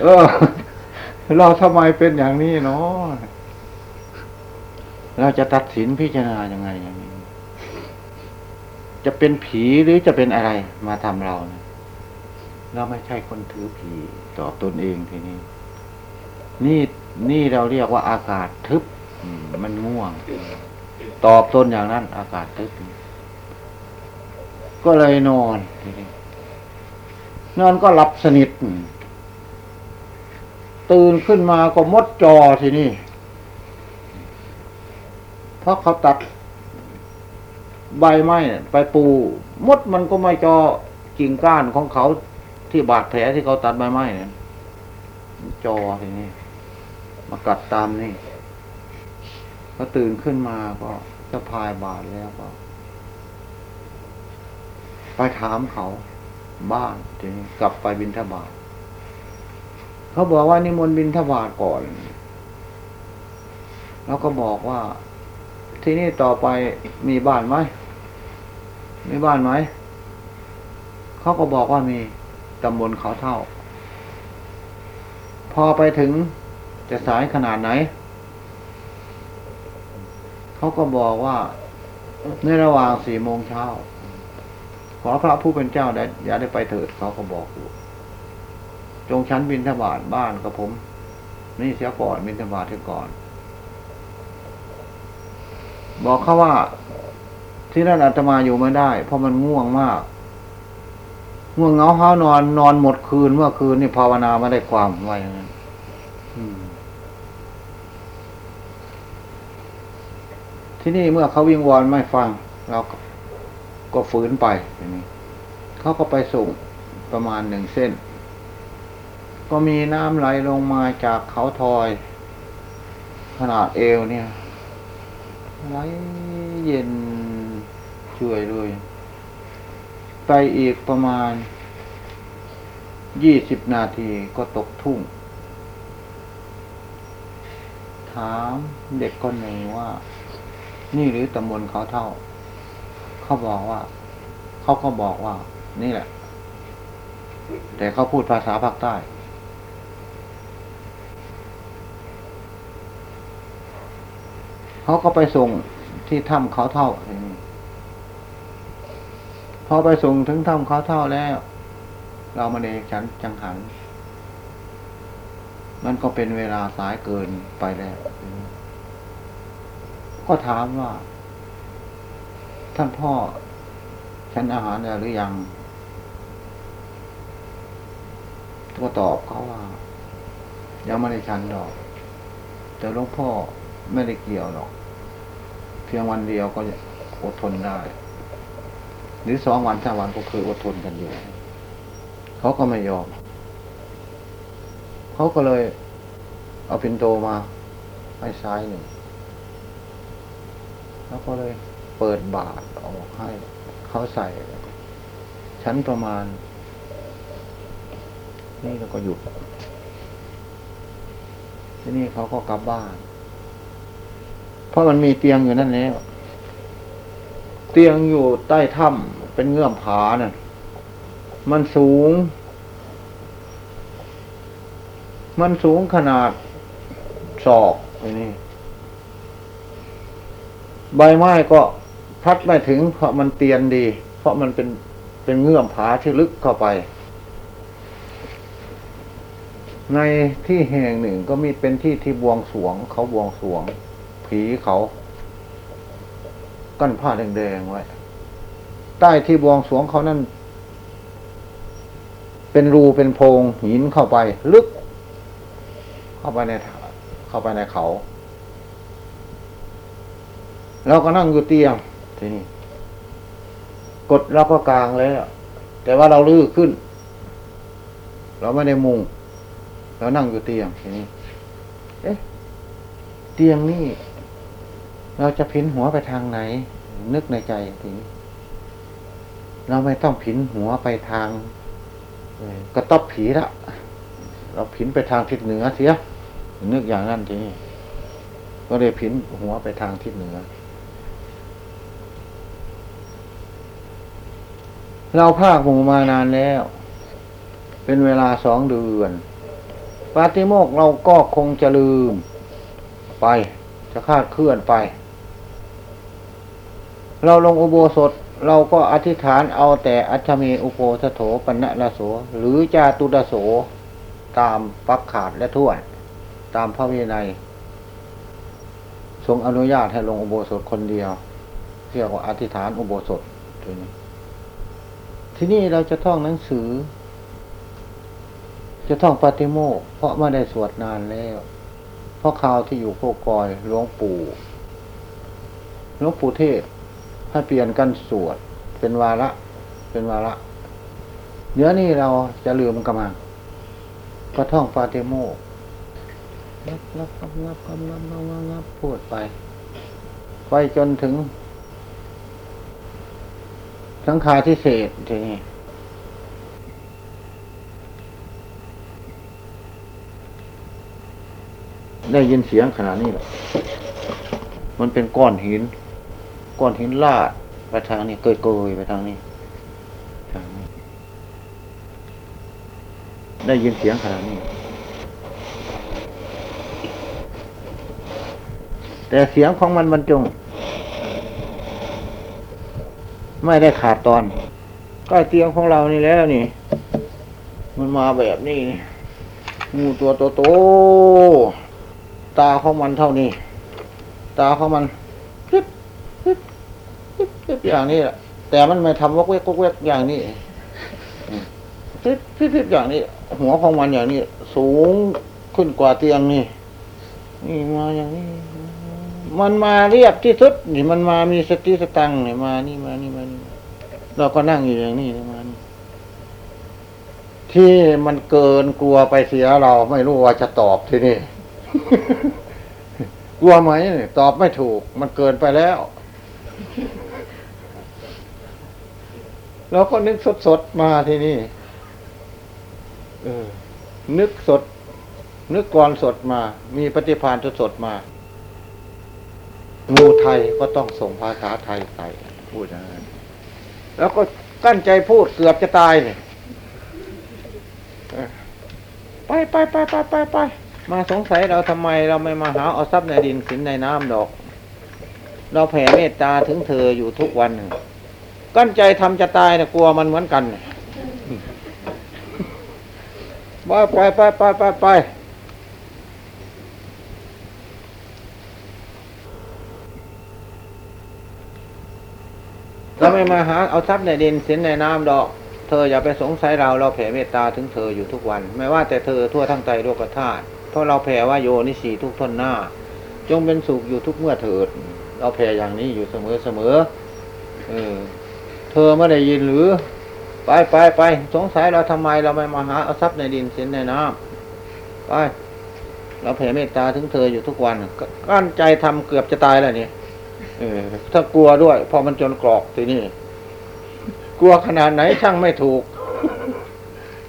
เออ เราทำไมเป็นอย่างนี้เนาะ เราจะตัดสินพิจารณาย่างไงอย่างนี้ จะเป็นผีหรือจะเป็นอะไรมาทำเราเนี่ยเราไม่ใช่คนถือผีตอบตนเองทีนี้ นี่นี่เราเรียกว่าอากาศทึบมันง่วง ตอบตนอย่างนั้น อากาศทึบก็เลยนอนทีนี้นอนก็หลับสนิทตื่นขึ้นมาก็มดจอทีนี่เพ ราะเขาตัด ใบไม้ไปปูมดมันก็ไม่จอกิ่งก้านของเขาที่บาดแผลที่เขาตัดใบไม้เนี่ยจอทีนี้มากัดตามนี่ก็ตื่นขึ้นมาก็จะพายบาทแล้วก็ ไปถามเขาบ้านทีนี้กลับไปบินทบาทเขาบอกว่านิมนต์บินทบาทก่อน แล้วก็บอกว่า ที่นี่ต่อไปมีบ้านไหมมีบ้านไหมเขาก็บอกว่ามีตำบลเขาเท่า พอไปถึงจะสายขนาดไหน เขาก็บอกว่าในระหว่างสี่โมงเช้า ขอพระผู้เป็นเจ้าได้อย่าได้ไปเถิดเขาก็บอกอยู่จงชั้นบินทบาทบ้านกับผม นี่เสียก่อนบินทบาทเสียก่อน บอกเขาว่า ที่นั่นอาตมาอยู่ไม่ได้ เพราะมันง่วงมาก ง่วงเหงาห้านอนนอนหมดคืนเมื่อคืนนี่ภาวนาไม่ได้ความไว้อย่างนั้นที่นี่เมื่อเขาวิงวอนไม่ฟัง เราก็ก็ฝืนไปอย่างนี้เขาก็ไปส่งประมาณหนึ่งเส้น ก็มีน้ำไหลลงมาจากเขาทอย ขนาดเอวเนี่ย ไหลเย็นช่วยเลย ไปอีกประมาณยี่สิบนาทีก็ตกทุ่ง ถามเด็กคนหนึ่งว่า นี่หรือตำบลเขาเท่า เขาบอกว่า เขาก็บอกว่า นี่แหละ แต่เขาพูดภาษาภาคใต้ เขาก็ไปส่งที่ถ้ำเขาเท่าองพอไปส่งถึงถ้ำเขาเท่าแล้ว เรามาเดฉันจังหัน มันก็เป็นเวลาสายเกินไปแล้ว ก็ถามว่า ท่านพ่อ ฉันอาหารแล้วหรือยังก็ตอบเขาว่า ยังไม่ได้ฉันดอก แต่หลวงพ่อ ไม่ได้เกี่ยวหรอก เพียงวันเดียวก็อดทนได้ หรือสองวันสามวันก็คยออดทนกันอยู่เขาก็ไม่ยอม เขาก็เลยเอาปินโตมาให้ซ้ายหนึ่ง แล้วก็เลยเปิดบาทออกให้เขาใส่ ชั้นประมาณ นี่แล้วก็หยุด ที่นี่เขาก็กลับบ้าน ราะมันมีเตียงอยู่นั่นแล้วเตียงอยู่ใต้ถ้ำเป็นเงื่อมผาน่ะ มันสูง มันสูงขนาดศอกไอ้นี่ใบไม้ก็พัดไม่ถึง เพราะมันเตียนดี เพราะมันเป็นเป็นเงื่อมผาที่ลึกเข้าไป ในที่แห่งหนึ่งก็มีเป็นที่ที่บวงสรวง เขาบวงสรวง ผีเขา กั้นผ้าแดงๆไว้ ใต้ที่บวงสรวงเขานั่น เป็นรูเป็นโพรงหินเข้าไป ลึก เข้าไปในถาเข้าไปในเขาเราก็นั่งอยู่เตียงทีนี้กดเราก็กลางเลยแต่ว่าเราลื้อขึ้น เราไม่ได้มุงเรานั่งอยู่เตียงทีนี้ เอ๊ะ เตียงนี่ เราจะพินหัวไปทางไหน นึกในใจทีนี้เราไม่ต้องพินหัวไปทางกระต๊อบผีละเราพินไปทางทิศเหนือเสียนึกอย่างนั้นทีนี้ก็เลยพินหัวไปทางทิศเหนือ เราภาคหมู่มานานแล้ว เป็นเวลาสองเดือนปาติโมกเราก็คงจะลืมไป จะคาดเคลื่อนไป เราลงอุโบสถเราก็อธิษฐานเอาแต่อัชเมอุโปสโถปนะละโส หรือจาตุดโส ตามปักขาดและท่วน ตามพระวินัย ทรงอนุญาตให้ลงอุโบสถคนเดียวเรียกว่าอธิษฐานอุโบสถตัวนี้ที่นี่เราจะท่องหนังสือ จะท่องปาติโมกเพราะไม่ได้สวดนานแล้ว เพราะคราวที่อยู่โคกอยหลวงปู่หลวงปู่เทศ ให้เปลี่ยนกันสวด เป็นวาระ เป็นวาระ เดี๋ยวนี้เราจะลืมกันมาก็ท่องปาติโมรับงับงับงับงับงับงับงับงับพูดไป ไปจนถึง สังขารที่เศษทีนี้ได้ยินเสียงขนาดนี้แหละ มันเป็นก้อนหิน ก้อนหินลาดไปทางนี้เกยเกยไปทางนี้ทางนี้ ได้ยินเสียงขนาดนี้ แต่เสียงของมันบรรจง ไม่ได้ขาดตอนก็เตียงของเรานี่แล้วนี่ มันมาแบบนี้งูตัวโตโตๆตาของมันเท่านี้ ตาของมัน อย่างนี้แหละแต่มันไม่ทำวกเวกวกเวกอย่างนี้อืมปิ๊บปิ๊บปิ๊บอย่างนี้ หัวของมันอย่างนี้ สูงขึ้นกว่าเตียงนี่นี่มาอย่างนี้ มันมาเรียบที่สุดนี่มันมามีสติสตังนี่มานี่มานี่มานี่เราก็นั่งอยู่อย่างนี้มานี่ที่มันเกินกลัวไปเสียเราไม่รู้ว่าจะตอบที่นี่กลัวไหมตอบไม่ถูก มันเกินไปแล้ว เราก็นึกสดๆมาที่นี่เออ นึกสด นึกก่อนสดมา มีปฏิพานสดๆมางูไทยก็ต้องส่งภาษาไทยใส่พูดอย่างนั้นแล้วก็กั้นใจพูดเกือบจะตายเลยเออไปไปไปไปไปไปมาสงสัยเราทำไมเราไม่มาหาเอาทรัพย์ในดินสินในน้ำดอก เราแผ่เมตตาถึงเธออยู่ทุกวันหนึ่ง กั้นใจทำจะตายนะกลัวมันเหมือนกันเนี่ยไปไปไปไปไปไปเราไม่มาหาเอาทรัพย์ในดินสินในน้ำดอก เธออย่าไปสงสัยเราเราแผ่เมตตาถึงเธออยู่ทุกวัน ไม่ว่าแต่เธอทั่วทั้งใจโลกธาตุเพราะเราแผ่ว่าโยนิสีทุกทนหน้า จงเป็นสุขอยู่ทุกเมื่อเถิด เราแผ่อย่างนี้อยู่เสมอเสมอเออเธ อไม่ได้ยินหรือ ไปไปไปสงสัยเราทำไมเราไม่มาหาเอาทรัพย์ในดินสินในน้ำไปเราแผ่เมตตาถึงเธออยู่ทุกวันกั้นใจทำเกือบจะตายแล้วเนี่ยเออถ้ากลัวด้วย พอมันจนกรอกทีนี่กลัวขนาดไหนช่างไม่ถูก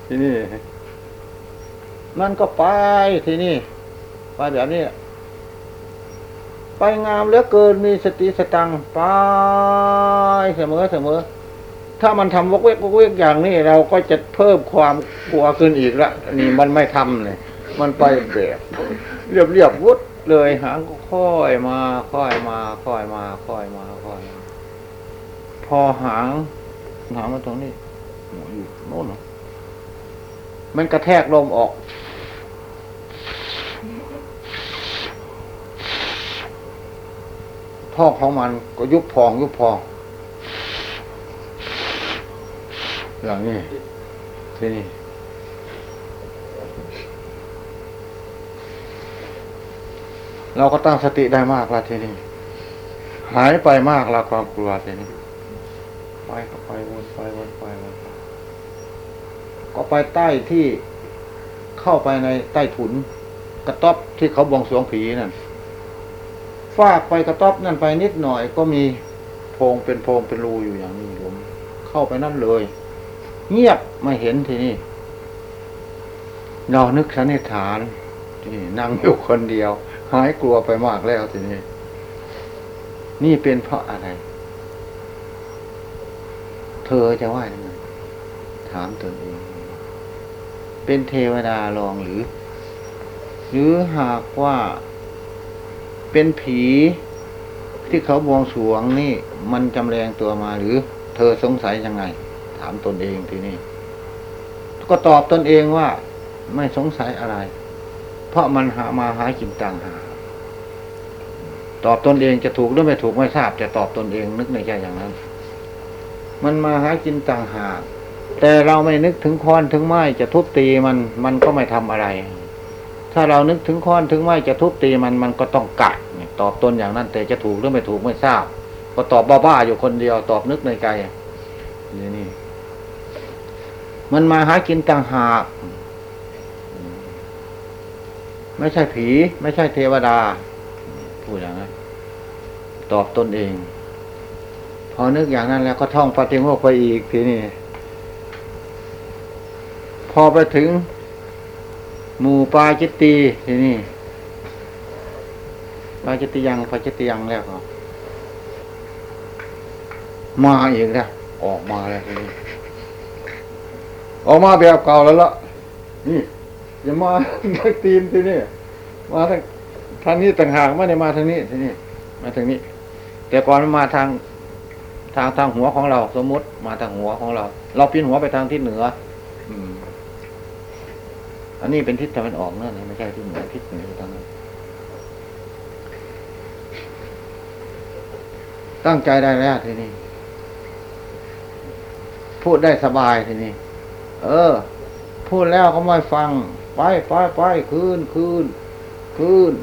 ทีนี่มันก็ไปทีนี่ไปแบบนี้ไปงามเหลือเกินมีสติสตังไปเสมอเสมอ ถ้ามันทำวกเวกวกเวกอย่างนี้เราก็จะเพิ่มความกลัวขึ้นอีกละนี่มันไม่ทำเลยมันไปแบบเรียบเรียบวุดเลยหางก็ค่อยมาค่อยมาค่อยมาค่อยมาค่อยมาพอหางหางมาตรงนี้อยู่โน่นเหรอมันกระแทกลมออก ท่อของมันก็ยุบพองยุบพอง อย่างนี้ที่นี่เราก็ตั้งสติได้มากล้วทีนี้หายไปมากล้วความกลัวทีนี้ไปก็ไปวนไปวนไปวนไปก็ไปใต้ที่เข้าไปในใต้ถุน กระต๊อบที่เขาบวงสรวงผีนั่นฟากไปกระต๊อบนั่นไปนิดหน่อย ก็มีโพรงเป็นโพรงเป็นรูอยู่อย่างนี้ผมเข้าไปนั่นเลย เงียบไม่เห็นทีนี้เรานึกสันนิษฐานที่นั่งอยู่คนเดียว หายกลัวไปมากแล้วทีนี้ นี่เป็นเพราะอะไร เธอจะว่ายังไงถามตนเอง เป็นเทวดาลองหรือ หรือหากว่า เป็นผีที่เขาบวงสรวงนี่ มันจำแรงตัวมาหรือ เธอสงสัยยังไง ถามตนเองทีนี้ก็ตอบตนเองว่า ไม่สงสัยอะไร เพราะมันหามาหากินต่างหา ตอบตนเองจะถูกหรือไม่ถูกไม่ทราบ จะตอบตนเองนึกในใจอย่างนั้น มันมาหากินต่างหากแต่เราไม่นึกถึงค้อนถึงไม้จะทุบตีมันมันก็ไม่ทำอะไร ถ้าเรานึกถึงค้อนถึงไม้จะทุบตีมันมันก็ต้องกัดตอบตนอย่างนั้น แต่จะถูกหรือไม่ถูกไม่ทราบ ก็ตอบบ้าๆอยู่คนเดียวตอบนึกในใจนี่นี่ มันมาหากินต่างหาก ไม่ใช่ผี ไม่ใช่เทวดา พูดอย่างนั้น ตอบตนเอง พอนึกอย่างนั้นแล้วก็ท่องปฏิโมกข์ไปอีกทีนี่ พอไปถึง หมู่ปาจิตตีทีนี่ปาจิตติยังปาจิตติยังแล้วก็มาอีกแล้วออกมาแล้วทีนี้ ออกมาแบบเก่าแล้วล่ะ นี่อย่ามาทางตีนทีนี่มาทางทางนี้ต่างหากไม่ได้มาทางนี้ทีนี่มาทางนี้ แต่ก่อนมันมาทางทางทางหัวของเรา สมมติมาทางหัวของเรา เราปีนหัวไปทางทิศเหนือ อืม อันนี้เป็นทิศตะวันออกนั่นไม่ใช่ทิศเหนือทิศเหนืออยู่ทางนั้นตั้งใจได้แล้วทีนี้พูดได้สบายทีนี้ เออ พูดแล้วเขาไม่ฟัง ไปไปไปคืนคืนคืน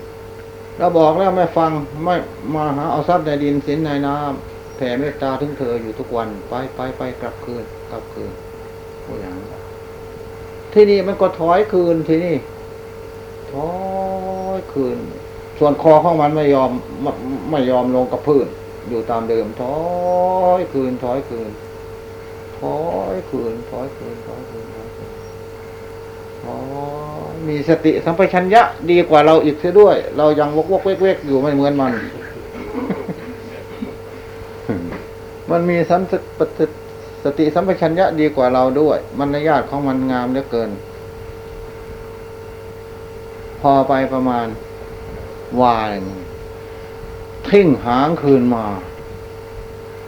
เราบอกแล้วไม่ฟังไม่มาหาเอาทรัพย์ในดินสินในน้ำแผ่เมตตาถึงเธออยู่ทุกวัน ไปไปไปกลับคืนกลับคืนพูดอย่างที่นี่มันก็ถอยคืนที่นี่ถอยคืน ส่วนคอของมันไม่ยอมไม่ไม่ยอมลงกับพื้นอยู่ตามเดิมถอยคืนถอยคืน ถอยคืนถอยคืนถอยคืนถอยคืนถอยมีสติสัมปชัญญะดีกว่าเราอีกเสียด้วย เรายังวกวกเวกเวกอยู่ไม่เหมือนมัน มันมีสัมสปติสติสัมปชัญญะดีกว่าเราด้วย มันญาติของมันงามเหลือเกิน พอไปประมาณวาหนึ่งทิ้งหางคืนมา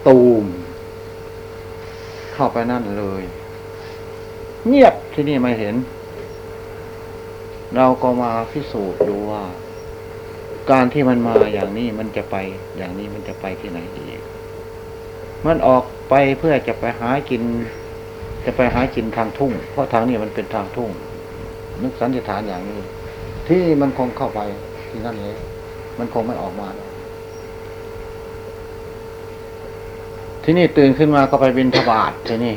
ตูม เข้าไปนั่นเลย เงียบที่นี่ไม่เห็น เราก็มาพิสูจน์ดูว่า การที่มันมาอย่างนี้มันจะไป อย่างนี้มันจะไปที่ไหนอีก มันออกไปเพื่อจะไปหากิน จะไปหากินทางทุ่ง เพราะทางนี้มันเป็นทางทุ่ง นึกสันนิษฐานอย่างนี้ ที่มันคงเข้าไปที่นั่นเลยมันคงไม่ออกมาหรอก ที่นี่ตื่นขึ้นมาก็ไปบินทบาทที่นี่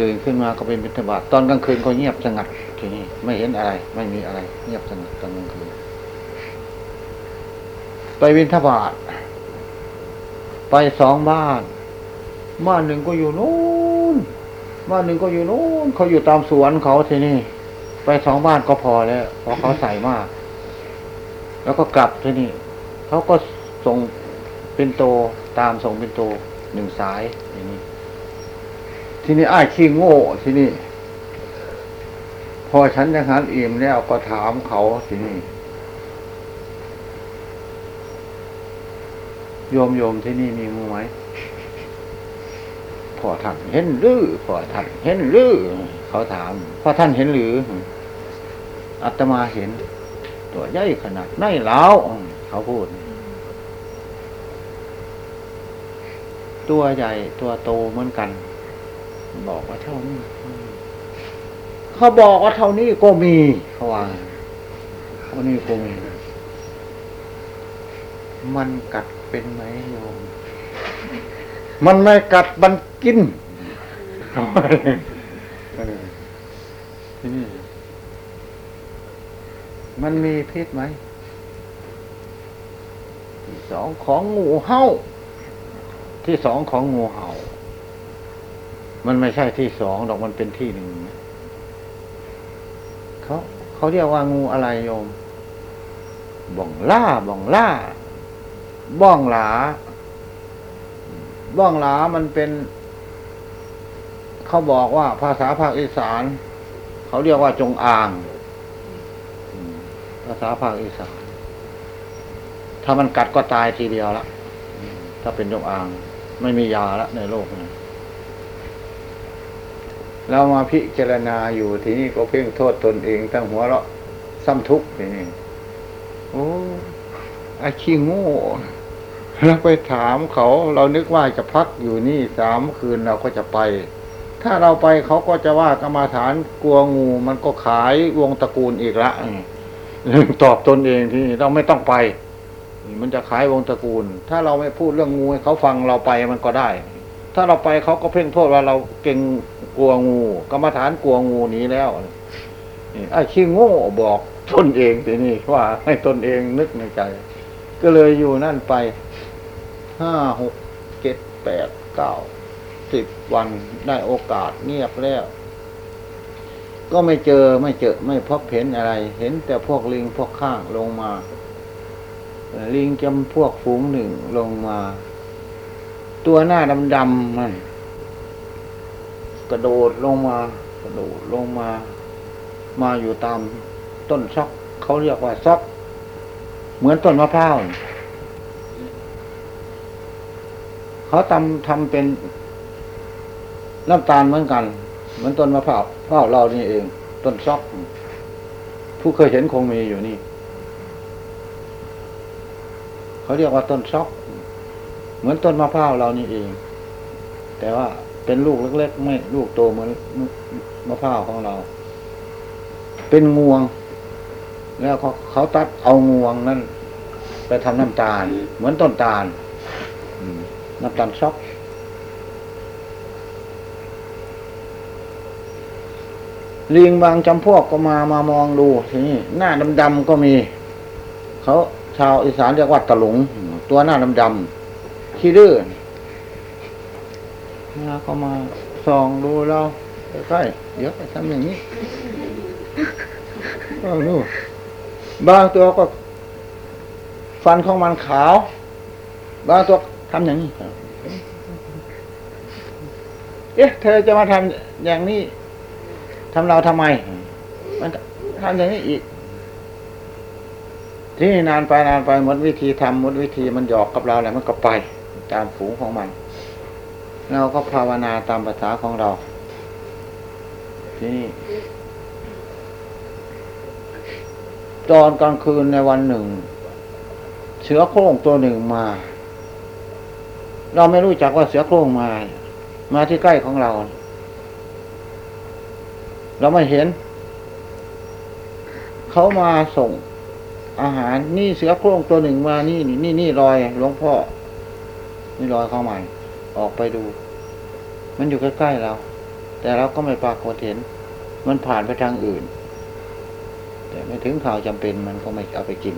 ตื่นขึ้นมาก็ไปบินทบาทตอนกลางคืนก็เงียบสงัดที่นี่ไม่เห็นอะไร ไม่มีอะไร เงียบสงัดตอนกลางคืนไปบินทบาทไปสองบ้าน บ้านหนึ่งก็อยู่นู้นบ้านหนึ่งก็อยู่นู้นเขาอยู่ตามสวนเขาที่นี่ ไปสองบ้านก็พอแล้วเพราะเขาใส่มาก แล้วก็กลับที่นี่เขาก็ส่งเป็นโตตามส่งเป็นโต หนึ่งสายอย่างนี้ ที่นี่อ้ายขี้โง่ที่นี่ พอฉันยังหันอิ่มแล้วก็ถามเขาที่นี่โยมโยมที่นี่มีมูไหมพอท่านเห็นหรือพอท่านเห็นหรือเขาถามพอท่านเห็นหรืออาตมาเห็น ตัวใหญ่ขนาดไหนแล้วเขาพูด ตัวใหญ่ตัวโตเหมือนกัน บอกว่าเท่านี้ เขาบอกว่าเท่านี้ก็มีเขาว่าเท่านี้ก็มี มันกัดเป็นไหมโยม มันไม่กัดมันกินที่นี่มันมีพิษไหมสองของงูเห่า ที่สองของงูเห่า มันไม่ใช่ที่สองดอกมันเป็นที่หนึ่งเขาเขาเรียกว่างูอะไรโยม บ่องล่าบ่องล่า บ้องหลา บ้องหลามันเป็น เขาบอกว่าภาษาภาคอีสาน เขาเรียกว่าจงอางภาษาภาคอีสานถ้ามันกัดก็ตายทีเดียวละถ้าเป็นจงอาง ไม่มียาละในโลกนี้เรามาพิจารณาอยู่ที่นี้ก็เพ่งโทษตนเองตั้งหัวเราะซ้ำทุกข์ทีนี้โอ้ไอ้ขี้โง่เราไปถามเขา เรานึกว่าจะพักอยู่นี่สามคืนเราก็จะไป ถ้าเราไปเขาก็จะว่ากรรมาฐานกลัวงู มันก็ขายวงตระกูลอีกละตอบตนเองที่นี่เราไม่ต้องไป มันจะขายวงตระกูล ถ้าเราไม่พูดเรื่องงูให้เขาฟังเราไปมันก็ได้ ถ้าเราไปเขาก็เพ่งโทษว่าเราเก่งกลัวงูกรรมฐานกลัวงูหนี้แล้วนี่ไอ้ขี้โง่บอกตนเองทีนี่ว่าให้ตนเองนึกในใจ ก็เลยอยู่นั่นไปห้าหกเจ็ดแปดเก้าสิบวันได้โอกาสเงียบแล้วก็ไม่เจอไม่เจอไม่พบเห็นอะไร เห็นแต่พวกลิงพวกข้างลงมา ลิงจำพวกฝูงหนึ่งลงมา ตัวหน้าดำๆมันกระโดดลงมา กระโดดลงมา มาอยู่ตามต้นซอกเขาเรียกว่าซอก เหมือนต้นมะพร้าวเขาทำทำเป็นน้ำตาลเหมือนกัน เหมือนต้นมะพร้าวพร้าวเรานี่เอง ต้นซอก ผู้เคยเห็นคงมีอยู่นี่ เขาเรียกว่าต้นซอก เหมือนต้นมะพร้าวเรานี่เอง แต่ว่าเป็นลูกเล็กๆไม่ลูกโตเหมือนมะพร้าวของเรา เป็นงวง แล้วเขาเขาตัดเอางวงนั่นไปทำน้ำตาล เหมือนต้นตาลน้ำตาลซอกลิงบางจำพวกก็มามามองดูทีนี้หน้าดำๆก็มี เขา ชาวอีสานเรียกว่าตะหลง ตัวหน้าดำๆขี้ดื้อแล้วก็มาส่องดูเราใกล้ๆเดี๋ยวไปทำอย่างนี้ก็ดูบางตัวก็ ฟันของมันขาว บางตัวทำอย่างนี้เอ๊ะ เธอจะมาทำอย่างนี้ทำเราทำไม มันทำอย่างนี้อีก ที่นานไปนานไปหมดวิธีทำหมดวิธีมันหยอกกับเราแหล้วมันก็ไปตามฝูงของมัน เราก็ภาวนาตามภาษาของเรา ที่นี่ตอนกลางคืนในวันหนึ่ง เสือโคร่งตัวหนึ่งมา เราไม่รู้จักว่าเสือโคร่งมา มาที่ใกล้ของเรา เราไม่เห็น เขามาส่ง อาหารนี่เสือโคร่งตัวหนึ่งมานี่นี่นี่นี่รอยหลวงพ่อ นี่รอยเข้าใหม่ ออกไปดู มันอยู่ใกล้ๆเรา แต่เราก็ไม่ปรากฏเห็น มันผ่านไปทางอื่น แต่ไม่ถึงข่าวจำเป็นมันก็ไม่เอาไปกิน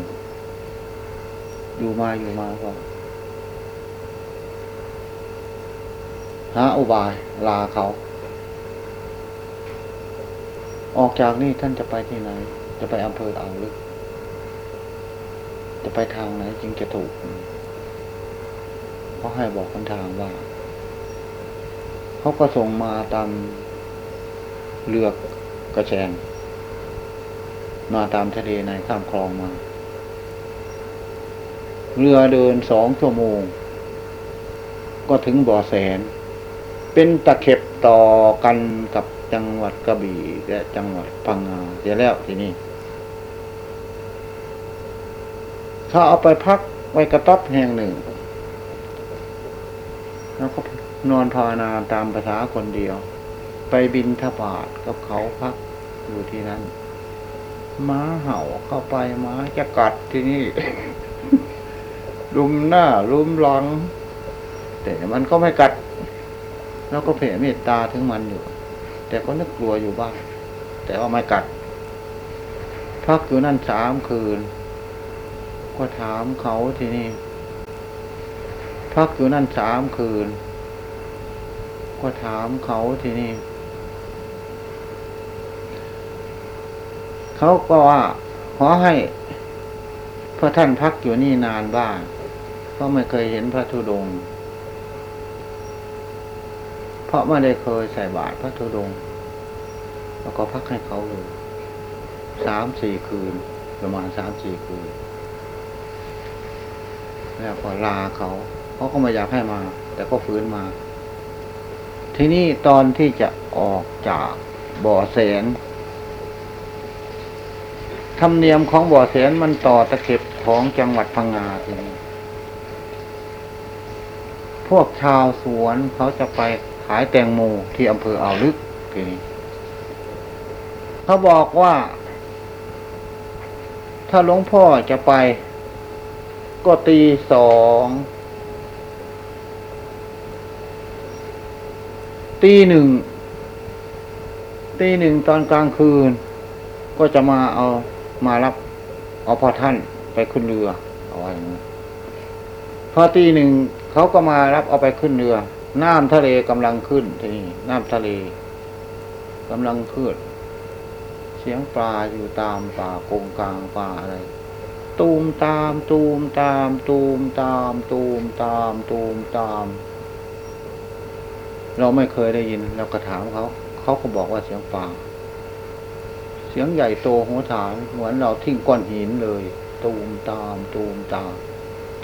อยู่มาอยู่มาก็หาอุบายลาเขา ออกจากนี่ท่านจะไปที่ไหน จะไปอำเภออ่าวลึก จะไปทางไหนจึงจะถูกเขาให้บอกคนทางว่า เขาก็ส่งมาตามเรือกกระแชงมาตามทะเลในข้ามคลองมา เรือเดินสองชั่วโมง ก็ถึงบ่อแสน เป็นตะเข็บต่อกันกับจังหวัดกระบี่และจังหวัดพังงาเสียแล้วทีนี้ ถ้าเอาไปพักไว้กระต๊อบแห่งหนึ่ง แล้วก็นอนภาวนาตามภาษาคนเดียว ไปบินทบาทกับเขาพักอยู่ที่นั้นม้าเห่าเข้าไปม้าจะกัดที่นี่ลุมหน้าลุมหลัง แต่มันก็ไม่กัด แล้วก็เผ่เมตตาถึงมันอยู่ แต่ก็นึกกลัวอยู่บ้าง แต่ว่าไม่กัดพักอยู่นั่นสามคืน ก็ถามเขาทีนี่พักอยู่นั่นสามคืน ก็ถามเขาทีนี่เขาก็ว่าขอให้พระท่านพักอยู่นี่นานบ้างเพราะไม่เคยเห็นพระธุดงค์เพราะไม่ได้เคยใส่บาตรพระธุดงค์แล้วก็พักให้เขาเลยสามสี่คืน ประมาณสามสี่คืน แล้วก็ลาเขาเขาก็ไม่อยากให้มา แต่ก็ฟื้นมา ทีนี้ตอนที่จะออกจากบ่อแสนธรรมเนียมของบ่อแสนมันต่อตะเข็บของจังหวัดพังงาทีนี้พวกชาวสวนเขาจะไปขายแตงโมที่อำเภออ่าวลึกทีนี้เขาบอกว่า ถ้าหลวงพ่อจะไป ก็ตีสอง ตีหนึ่ง ตีหนึ่งตอนกลางคืน ก็จะมาเอามารับ เอาพอท่านไปขึ้นเรือเอาไว้อย่างนี้พอตีหนึ่งเขาก็มารับเอาไปขึ้นเรือ น้ำทะเลกำลังขึ้นที่นี่น้ำทะเลกำลังขึ้นเสียงปลาอยู่ตามป่ากงกลางป่าอะไร ตูมตามตูมตามตูมตามตูมตามตูมตาม เราไม่เคยได้ยินเราก็ถามเขา เขาก็บอกว่าเสียงปลาเสียงใหญ่โตโหฐานเหมือนเราทิ้งก้อนหินเลย ตูมตามตูมตาม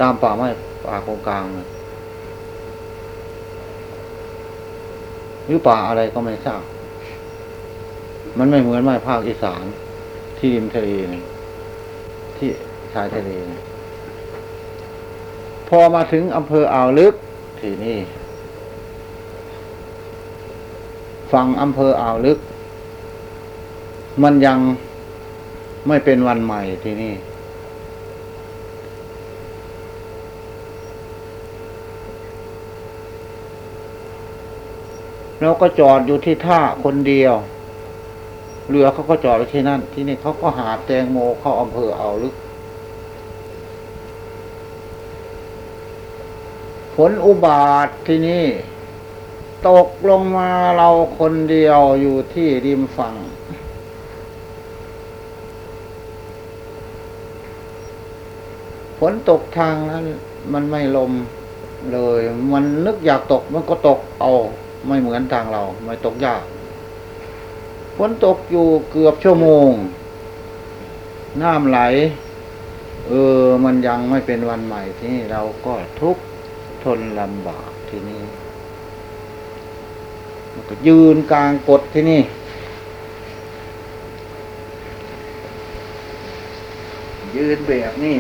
ตามป่าไม้ป่ากงกลางหรือป่าอะไรก็ไม่ทราบมันไม่เหมือนไม้ภาคอีสานที่ริมทะเลนี่ที่ ชายทะเลพอมาถึงอำเภออ่าวลึก ที่นี่ฝั่งอำเภออ่าวลึก มันยังไม่เป็นวันใหม่ที่นี่ เราก็จอดอยู่ที่ท่าคนเดียว เรือเขาก็จอดไว้ที่นั่น ที่นี่เขาก็หาแตงโมเข้าอำเภออ่าวลึก ฝนอุบาทที่นี่ ตกลงมาเราคนเดียวอยู่ที่ริมฝั่ง ฝนตกทางนั้น มันไม่ลมเลย มันนึกอยากตกมันก็ตกเอา ไม่เหมือนทางเรา ไม่ตกยากฝนตกอยู่เกือบชั่วโมง น้ำไหล เออ มันยังไม่เป็นวันใหม่ที่นี่เราก็ทุกข์ ทนลำบากที่นี่มันก็ยืนกลางกดที่นี่ ยืนแบบนี้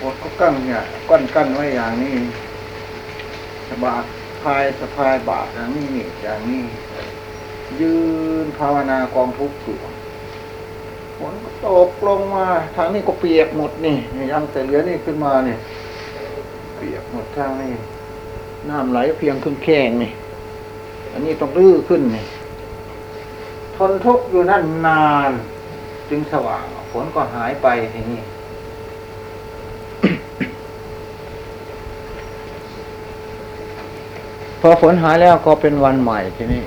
กดก็กั้งเนี่ยก้อนกั้นไว้อย่างนี้สบายพายสะพายบาทอย่างนี้นี่อย่างนี้ ยืนภาวนากองทุกข์อยู่ฝนก็ตกลงมา ทางนี้ก็เปียกหมดนี่ยังแต่เหลือนี่ขึ้นมาเนี่ย เปียกหมดทางนี่น้ำไหลเพียงครึ่งแข้งนี่อันนี้ต้องรื้อขึ้นนี่ทนทุกข์อยู่นั่นนาน จึงสว่างฝนก็หายไปอย่างนี้พอฝนหายแล้วก็เป็นวันใหม่ทีนี่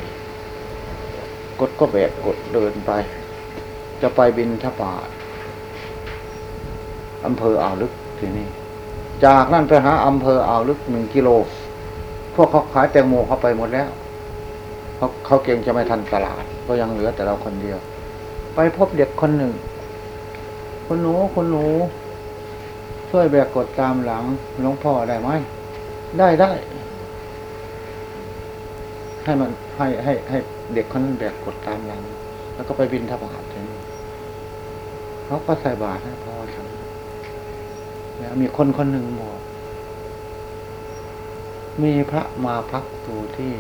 กดก็แบกกดเดินไป จะไปบินทบาทอำเภออ่าวลึกทีนี่ จากนั่นไปหาอำเภออ่าวลึกหนึ่งกิโล พวกเขาขายแตงโมเขาไปหมดแล้วเขาเขาเก่งจะไม่ทันตลาด ก็ยังเหลือแต่เราคนเดียว ไปพบเด็กคนหนึ่งคุณหนูคุณหนู ช่วยแบกกดตามหลังหลวงพ่อได้ไหมได้ได้ ให้มันให้ให้ให้เด็กคนนั้นแบกกดตามหลัง แล้วก็ไปบินทบาทถึงเขาก็ใส่บาตรให้พ่อ มีคนคนหนึ่งบอก มีพระมาพักอยู่ที่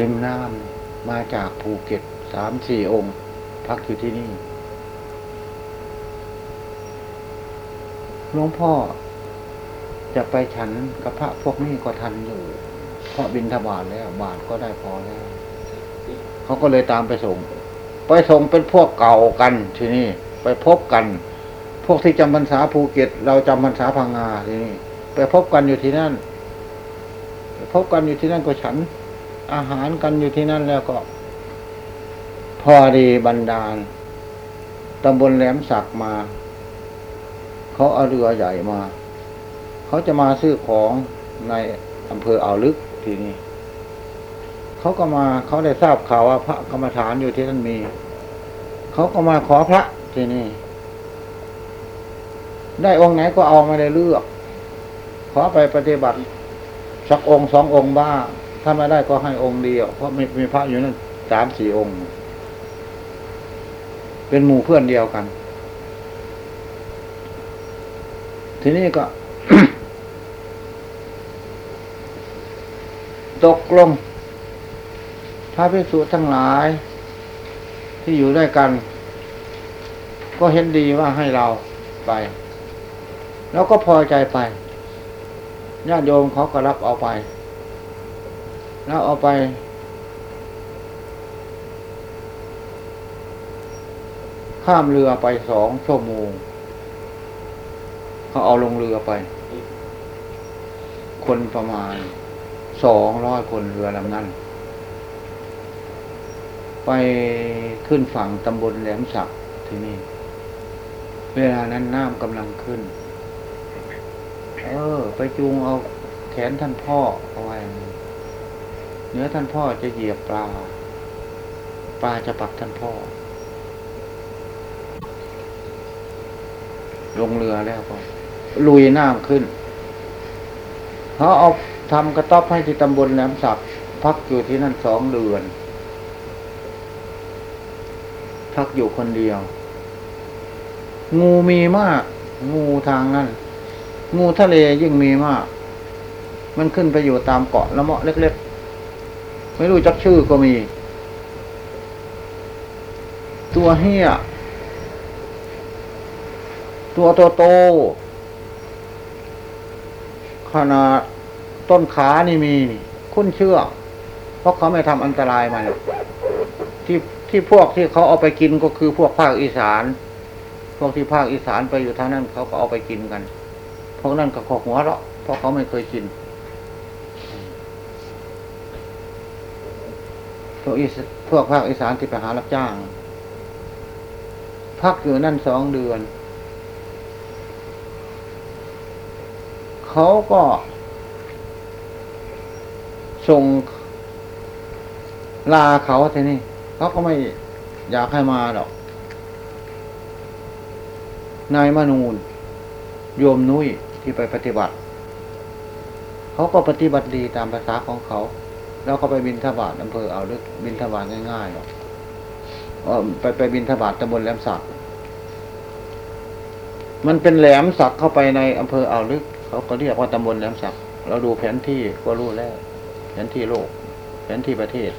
ริมน้ำมาจากภูเก็ตสามสี่องค์ พักอยู่ที่นี่หลวงพ่อจะไปฉันกับพระพวกนี้ก็ทันอยู่เพราะบินทบาทแล้ว บาทก็ได้พอแล้วเขาก็เลยตามไปส่ง ไปส่งเป็นพวกเก่ากันที่นี่ ไปพบกัน วกที่จำพรรษาภูเก็ต เราจำพรรษาพังงาที่นี่ไปพบกันอยู่ที่นั่นไปพบกันอยู่ที่นั่นก็ฉัน อาหารกันอยู่ที่นั่นแล้วก็ พอดีบันดาลตำบลแหลมสักมา เขาเอาเรือใหญ่มา เขาจะมาซื้อของในอำเภออ่าวลึกที่นี่เขาก็มาเขาได้ทราบข่าวว่าพระกรรมฐานอยู่ที่นั่นมี เขาก็มาขอพระที่นี่ ได้องค์ไหนก็เอามาได้เลือก ขอไปปฏิบัติ สักองค์สององค์บ้าง ถ้าไม่ได้ก็ให้องค์เดียว เพราะมีมีพระอยู่นั่นสามสี่องค์ เป็นหมู่เพื่อนเดียวกัน ทีนี้ก็ ตกลงพระภิกษุทั้งหลาย ที่อยู่ด้วยกัน ก็เห็นดีว่าให้เราไป แล้วก็พอใจไปญาติโยมเขาก็รับเอาไป แล้วเอาไป ข้ามเรือไปสองชั่วโมงเขาเอาลงเรือไป คนประมาณสองร้อยคนเรือลำนั้น ไปขึ้นฝั่งตำบลแหลมสักที่นี่ เวลานั้นน้ำกำลังขึ้น เออ ไปจูงเอาแขนท่านพ่อเอาไว้เนื้อท่านพ่อจะเหยียบปลา ปลาจะปักท่านพ่อ ลงเรือแล้วก็ ลุยน้ำขึ้นเขาเอาทำกระต๊อบให้ที่ตำบลแหลมสักพักอยู่ที่นั่นสองเดือน พักอยู่คนเดียว งูมีมาก งูทางนั้น งูทะเลยิ่งมีมาก มันขึ้นไปอยู่ตามเกาะละเมาะเล็กๆ ไม่รู้จักชื่อก็มี ตัวเฮี้ย ตัวโตโตๆขนาดต้นขานี่มีคุ้นเชื่อ เพราะเขาไม่ทำอันตรายมันที่ที่พวกที่เขาเอาไปกินก็คือพวกภาคอีสาน พวกที่ภาคอีสานไปอยู่ทางนั้นเขาก็เอาไปกินกัน พวกนั้นก็ขอหัวเราะเพราะเขาไม่เคยกินพวกอีสพวกภาคอีสานที่ไปหารับจ้าง พักอยู่นั่นสองเดือน เขาก็ส่งลาเขาทีนี่เขาก็ไม่อยากให้มาหรอก นายมนูนโยมนุ้ย ที่ไปปฏิบัติ เขาก็ปฏิบัติดีตามภาษาของเขา แล้วเขาไปบินทบาทอำเภอเอาลึกบินทบาทง่ายๆหรอกไปไปบินทบาทตำบลแหลมสักมันเป็นแหลมสักเข้าไปในอำเภออ่าวลึก เขาก็เรียกว่าตำบลแหลมสักเราดูแผนที่ก็รู้แล้ว แผนที่โลก แผนที่ประเทศ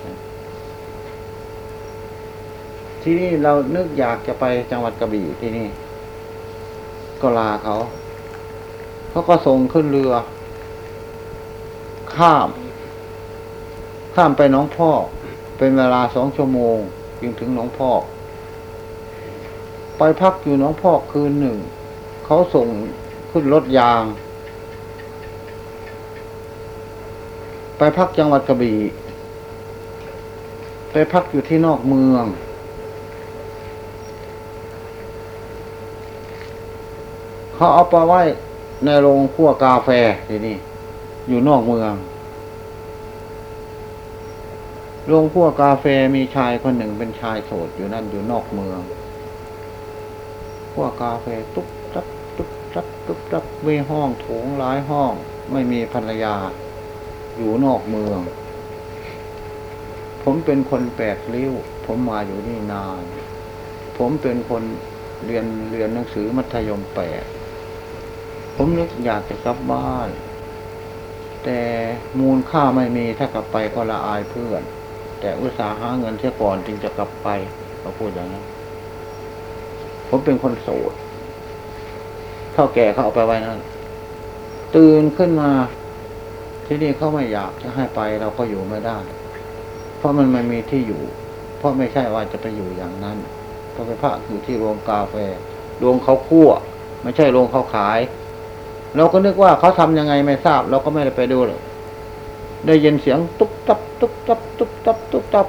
ที่นี่เรานึกอยากจะไปจังหวัดกระบี่ที่นี่ ก็ลาเขา เขาก็ส่งขึ้นเรือ ข้าม ข้ามไปน้องพ่อ เป็นเวลาสองชั่วโมงจึงถึงน้องพ่อ ไปพักอยู่น้องพ่อคืนหนึ่ง เขาส่งขึ้นรถยาง ไปพักจังหวัดกระบี่ไปพักอยู่ที่นอกเมือง เขาเอาไปไว้ ในโรงคั่วกาแฟที่นี่อยู่นอกเมือง โรงคั่วกาแฟมีชายคนหนึ่งเป็นชายโสดอยู่นั่นอยู่นอกเมืองคั่วกาแฟตุ๊บตับตุ๊บตับตุ๊บตับมีห้องโถงหลายห้อง ไม่มีภรรยา อยู่นอกเมือง ผมเป็นคนแปดริ้ว ผมมาอยู่นี่นาน ผมเป็นคนเรียนเรียนหนังสือมัธยมแปด ผมนึกอยากจะกลับบ้าน แต่มูลค่าไม่มีถ้ากลับไปก็ละอายเพื่อน แต่อุตสาห์หาเงินเสียก่อนจึงจะกลับไปเขาพูดอย่างนั้นผมเป็นคนโสดเท่าแก่เขาเอาไปไว้นั่นตื่นขึ้นมา ที่นี่เขาไม่อยากจะให้ไปเราก็อยู่ไม่ได้ เพราะมันไม่มีที่อยู่ เพราะไม่ใช่ว่าจะไปอยู่อย่างนั้นเพราะไปพักอยู่ที่โรงกาแฟโรงเขาคั่ว ไม่ใช่โรงเขาขาย เราก็นึกว่าเขาทำยังไงไม่ทราบ เราก็ไม่ได้ไปดูเลยได้ยินเสียงตุ๊บตับตุ๊บตับตุ๊บตับตุ๊บตับ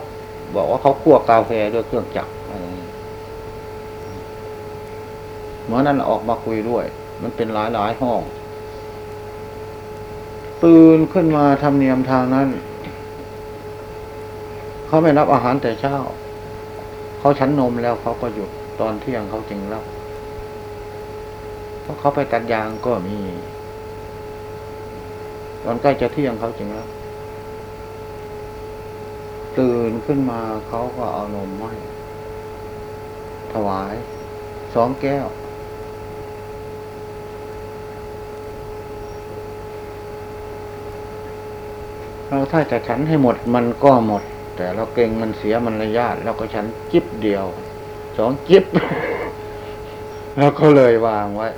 บอกว่าเขาคั่วกาแฟด้วยเครื่องจักรอะไรเมื่อนั้นออกมาคุยด้วย มันเป็นหลายหลายห้องตื่นขึ้นมาทำเนียมทางนั้น เขาไม่รับอาหารแต่เช้า เขาฉันนมแล้วเขาก็หยุดตอนเที่ยงเขาจึงรับ ราะเขาไปตัดยางก็มี ตอนใกล้จะเที่ยงเขาจึงรับตื่นขึ้นมาเขาก็เอานมมาให้ถวายสองแก้ว เราถ้าจะฉันให้หมดมันก็หมด แต่เราเก่งมันเสียมันระยะเราก็ฉันจิบเดียว สองจิบ แล้วก็เลยวางไว้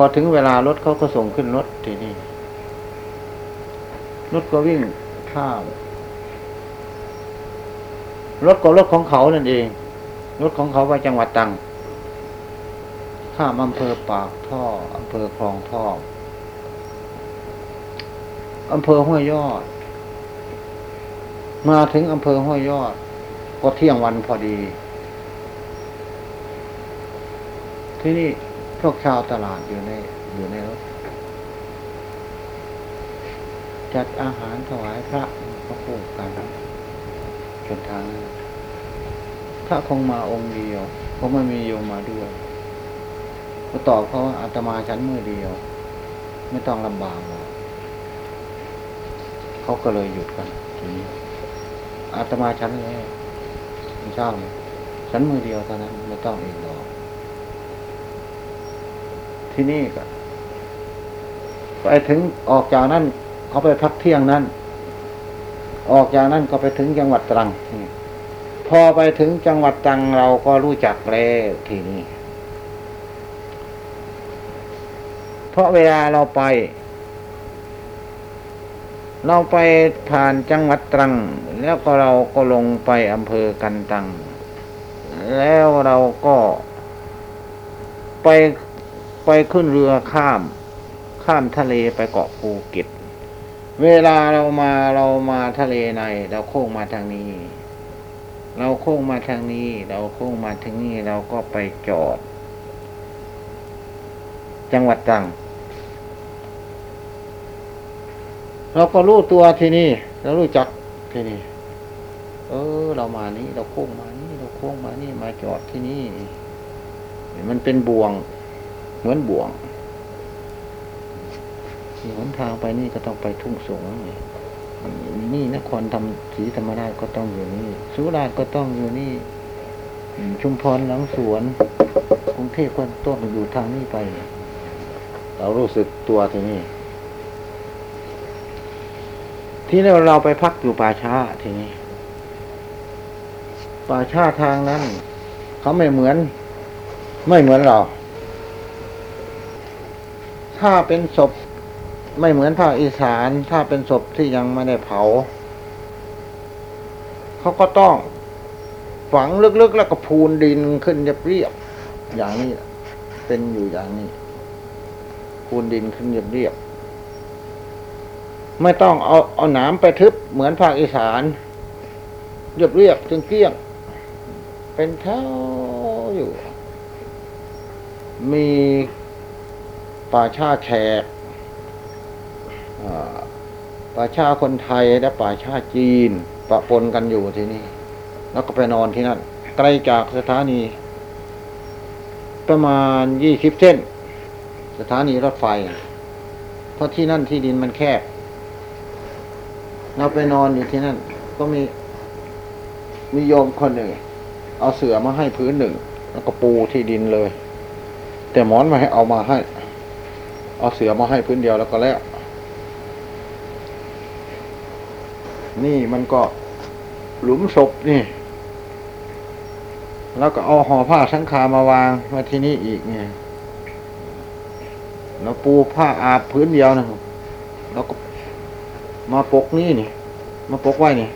อถึงเวลารถเขาก็ส่งขึ้นรถทีนี้รถก็วิ่งข้ามรถก็รถของเขานั่นเอง รถของเขาไปจังหวัดตังข้ามอำเภอปากท่ออำเภอคลองท่ออำเภอห้วยยอด มาถึงอำเภอห้วยยอด ก็เที่ยงวันพอดี ที่นี่ พวกชาวตลาดอยู่ในอยู่ในรถ จัดอาหารถวายพระก็พูดกันจนทางนั้นพระคงมาองค์เดียวเพราะไม่มีโยมมาด้วยก็ตอบเขาว่าอาตมาชั้นมือเดียว ไม่ต้องลำบากหรอกเขาก็เลยหยุดกันทีนี้อาตมาชั้นแล้วไม่ทราบเลยชั้นมือเดียวเท่านั้นไม่ต้องอีกหรอก ที่นี่ก็ไปถึงออกจากนั้นเขาไปพักเที่ยงนั้น ออกจากนั้นก็ไปถึงจังหวัดตรังพอไปถึงจังหวัดตรังเราก็รู้จักแล้วทีนี้เพราะเวลาเราไป เราไปผ่านจังหวัดตรัง แล้วก็เราก็ลงไปอำเภอกันตัง แล้วเราก็ไป ไปขึ้นเรือข้าม ข้ามทะเลไปเกาะภูเก็ต เวลาเรามาเรามาทะเลใน เราโค้งมาทางนี้ เราโค้งมาทางนี้ เราโค้งมาทางนี้เราก็ไปจอด จังหวัดตรังเราก็รู้ตัวทีนี่เรารู้จักทีนี่เออ เรามานี้ เราโค้งมานี่เราโค้งมานี่มาจอดที่นี่ มันเป็นบ่วง เหมือนบ่วงหนทางไปนี่ก็ต้องไปทุ่งสงนี่นี่นครทำศรีธรรมราชก็ต้องอยู่นี่ สุราษฎร์ก็ต้องอยู่นี่ชุมพรหลังสวนกรุงเทพก็ต้องอยู่ทางนี้ไป เรารู้สึกตัวที่นี่ ที่นี่เราไปพักอยู่ป่าช้าทีนี้ป่าช้าทางนั้น เขาไม่เหมือน ไม่เหมือนเรา ถ้าเป็นศพไม่เหมือนภาคอีสาน ถ้าเป็นศพที่ยังไม่ได้เผา เขาก็ต้องฝังลึกๆแล้วก็พูนดินขึ้นเรียบๆอย่างนี้เป็นอยู่อย่างนี้ พูนดินขึ้นเรียบๆไม่ต้องเอาเอาหนามไปทึบเหมือนภาคอีสานเรียบเรียบๆเกลี้ยง เป็นแถวอยู่ มี ป่าชาแขกป่าชาคนไทยและป่าชาจีนปะปนกันอยู่ที่นี่ แล้วก็ไปนอนที่นั่นไกลจากสถานี ประมาณยี่สิบเส้น สถานีรถไฟ เพราะที่นั่นที่ดินมันแคบ เราไปนอนอยู่ที่นั่น ก็มีมีโยมคนหนึ่ง เอาเสือมาให้พื้นหนึ่ง แล้วก็ปูที่ดินเลย แต่หมอนไมาให้เอามาให้ เอาเสือมาให้พื้นเดียวแล้วก็แล้ว นี่มันก็หลุมศพนี่ แล้วก็เอาห่อผ้าสังขามาวางมาที่นี่อีกเนี่ยแล้วปูผ้าอาบพื้นเดียวนะแล้วก็มาปกนี่นี่มาปกไว้นี่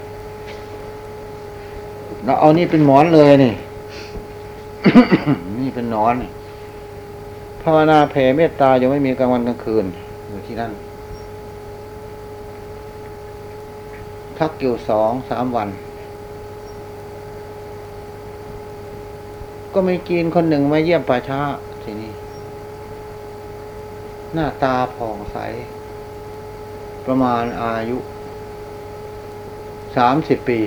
แล้วเอานี่เป็นหมอนเลยนี่ นี่เป็นนอนนี่ ภาวนาแผ่เมตตายังไม่มีกลางวันกลางคืน อยู่ที่นั่นพักอยู่สองสามวัน ก็มีกีนคนหนึ่งมาเยี่ยมป่าช้าทีนี้ หน้าตาผ่องใส ประมาณอายุสามสิบปี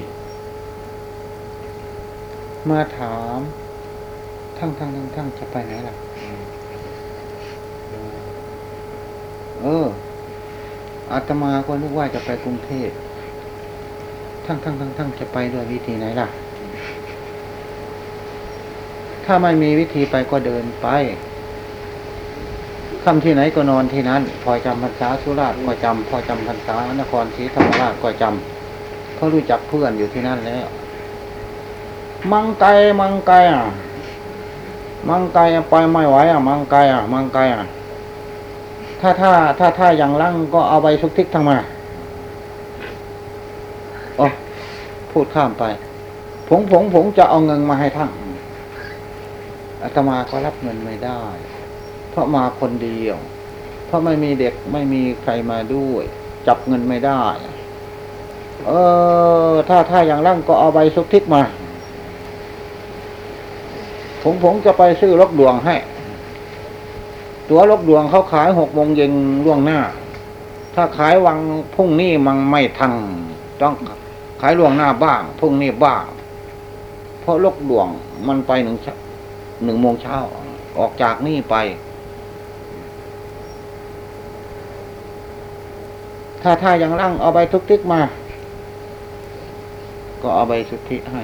มาถาม ทั้งทั้งทั้งทั้งจะไปไหนล่ะ เอออาตมาก็นึกว่าจะไปกรุงเทพทั้งทั้งทั้งทั้งจะไปด้วยวิธีไหนล่ะ ถ้าไม่มีวิธีไปก็เดินไปคำที่ไหนก็นอนที่นั้น พอจำพรรษาสุราษฎร์ก็จำพอจำพรรษานครศรีธรรมราชก็จำเพรารู้จักเพื่อนอยู่ที่นั่นแล้ว มังไกมังไกอะ มังไก่ไปไม่ไหวอะ มังไกอะ มังไกอะ ถ้าถ้าถ้าถ้าอย่างลั่งก็เอาไปทุกทิศทั้งมาโอ้พูดข้ามไป ผงผงผงจะเอาเงินมาให้ท่านอาตมาก็รับเงินไม่ได้ เพราะมาคนเดียว เพราะไม่มีเด็กไม่มีใครมาด้วย จับเงินไม่ได้ เออ ถ้าถ้าอย่างร่างก็เอาใบสุกทิกมาผมผมจะไปซื้อรถดวงให้ ตัวรถดวงเขาขายหกโมงเย็นล่วงหน้า ถ้าขายวังพรุ่งนี้มันไม่ทันต้องขายล่วงหน้าบ้างพรุ่งนี้บ้าง เพราะรถดวงมันไปหนึ่งหนึ่งโมงเช้าออกจากนี่ไป ถ้าถ้าย่างร่างเอาใบทุกทิกมา ก็เอาใบสุทธิให้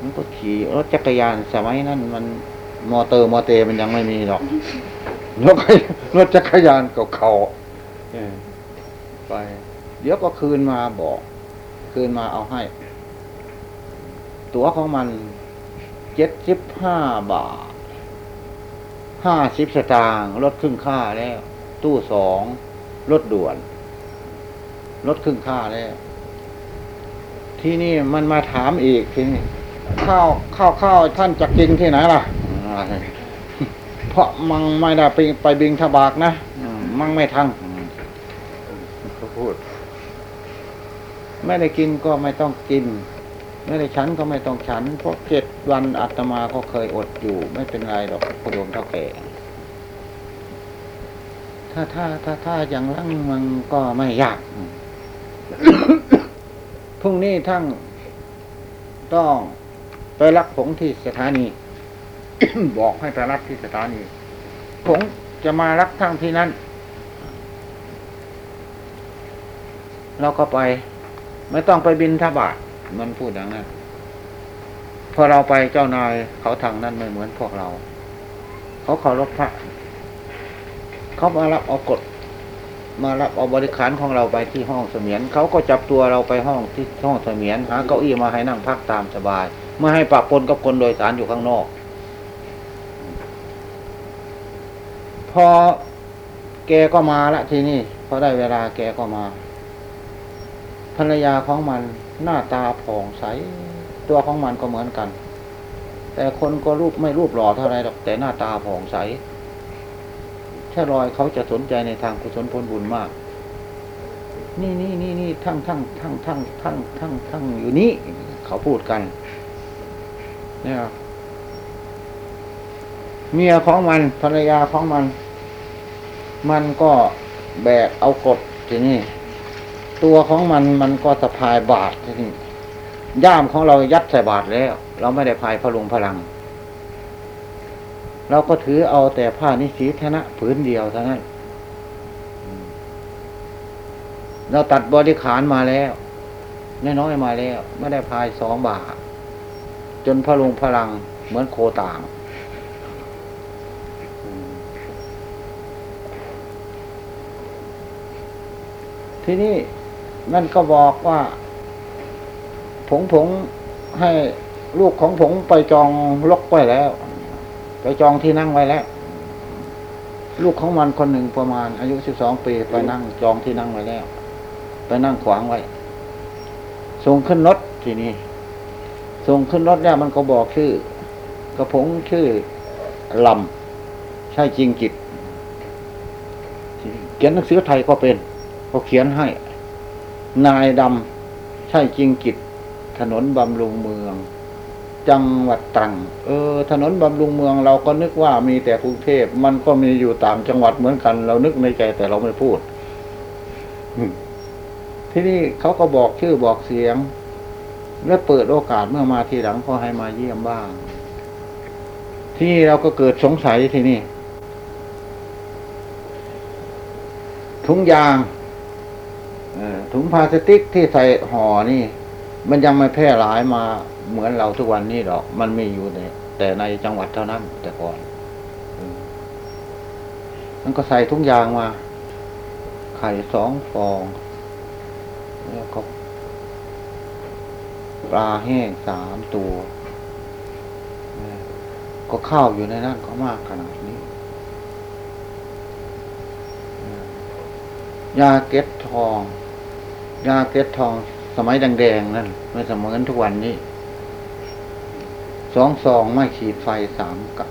มันก็ขี่รถจักรยานสมัยนั้นมัน มอเตอร์มอเตอร์มันยังไม่มีหรอกรถรถจักรยานเก่าๆเออไป เดี๋ยวก็คืนมาบอก คืนมาเอาให้ ตั๋วของมันเจ็ดสิบห้าบาทห้าสิบสตางค์ลดครึ่งค่าแล้ว ตู้สองรถด่วนลดครึ่งค่าแล้ว ที่นี่มันมาถามอีกทีนี้ข้าวข้าวข้าวท่านจะกินที่ไหนล่ะ เพราะมังไม่ได้ไปไปบิงทบากนะอืมมังไม่ทันเขาพูด ไม่ได้กินก็ไม่ต้องกิน ไม่ได้ฉันก็ไม่ต้องฉัน เพราะเจ็ดวันอาตมาก็เคยอดอยู่ ไม่เป็นไรหรอกพระโยมเท่าแก่ถ้าถ้าถ้าถ้าอย่างลังมันก็ไม่ยากพรุ่งนี้ทั้งต้องไปรับผงที่สถานี บอกให้ไปรับที่สถานีผงจะมารับทั้งที่นั้นเราก็ไป ไม่ต้องไปบินทบาทมันพูดอย่างนั้นพอเราไปเจ้านายเขาทางนั้นไม่เหมือนพวกเรา เขาเคารพพระ เขามารับเอากฎมารับเอาบริขารของเราไปที่ห้องเสมียนเขาก็จับตัวเราไปห้องที่ห้องเสมียนหาเก้าอี้มาให้นั่งพักตามสบาย ไม่ให้ปะปนกับคนโดยสารอยู่ข้างนอก พอแกก็มาละทีนี้พอได้เวลาแกก็มา ภรรยาของมันหน้าตาผ่องใส ตัวของมันก็เหมือนกัน แต่คนก็รูปไม่รูปหล่อเท่าไรหรอกแต่หน้าตาผ่องใสถ้ารอยเขาจะสนใจในทางกุศลผลบุญมาก นี่นี่นี่นี่ทั้งทั้งทั้งทั้งทั้งทั้งทั้งอยู่นี่เขาพูดกัน เนี่ย เมียของมันภรรยาของมัน มันก็แบกเอากดทีนี่ตัวของมันมันก็สะพายบาททีนี่ย่ามของเรายัดใส่บาทแล้ว เราไม่ได้พายพลุงพลัง เราก็ถือเอาแต่ผ้านิสีธนะผืนเดียวเท่านั้นเราตัดบริขารมาแล้วน้อยๆมาแล้ว ไม่ได้พายสองบาทจนพลุงพลังเหมือนโคต่าง ทีนี้นั่นก็บอกว่า ผงผงให้ลูกของผงไปจองลกไว้แล้ว ไปจองที่นั่งไว้แล้ว ลูกของมันคนหนึ่งประมาณ อายุสิบสองปีไปนั่งจองที่นั่งไว้แล้ว ไปนั่งขวางไว้ส่งขึ้นรถทีนี้ส่งขึ้นรถแล้วมันก็บอกชื่อ กระผงชื่อลำใช่จริงจิตเขียนหนังสือไทยก็เป็น ก็เขียนให้ นายดำใช่จริงจิตถนนบำรุงเมือง จังหวัดตรังเออ ถนนบำรุงเมืองเราก็นึกว่ามีแต่กรุงเทพมันก็มีอยู่ต่างจังหวัดเหมือนกัน เรานึกในใจแต่เราไม่พูดที่นี่เขาก็บอกชื่อบอกเสียง และเปิดโอกาสเมื่อมาทีหลังก็ให้มาเยี่ยมบ้าง ที่เราก็เกิดสงสัยที่นี่ถุงยาง ถุงพลาสติกที่ใส่ห่อนี่ มันยังไม่แพร่หลายมาเหมือนเราทุกวันนี้หรอก มันมีอยู่ในแต่ในจังหวัดเท่านั้นแต่ก่อนมันก็ใส่ถุงยางมา ไข่สองฟอง แล้วก็ปลาแห้งสามตัว ก็ข้าวอยู่ในนั้นก็มากขนาดนี้ ยาเก็ดทอง ยาเกล็ดทอง สมัยแดงๆนั่นไม่สมือนทุกวันนี้สองซองไม่ขีดไฟสามกับ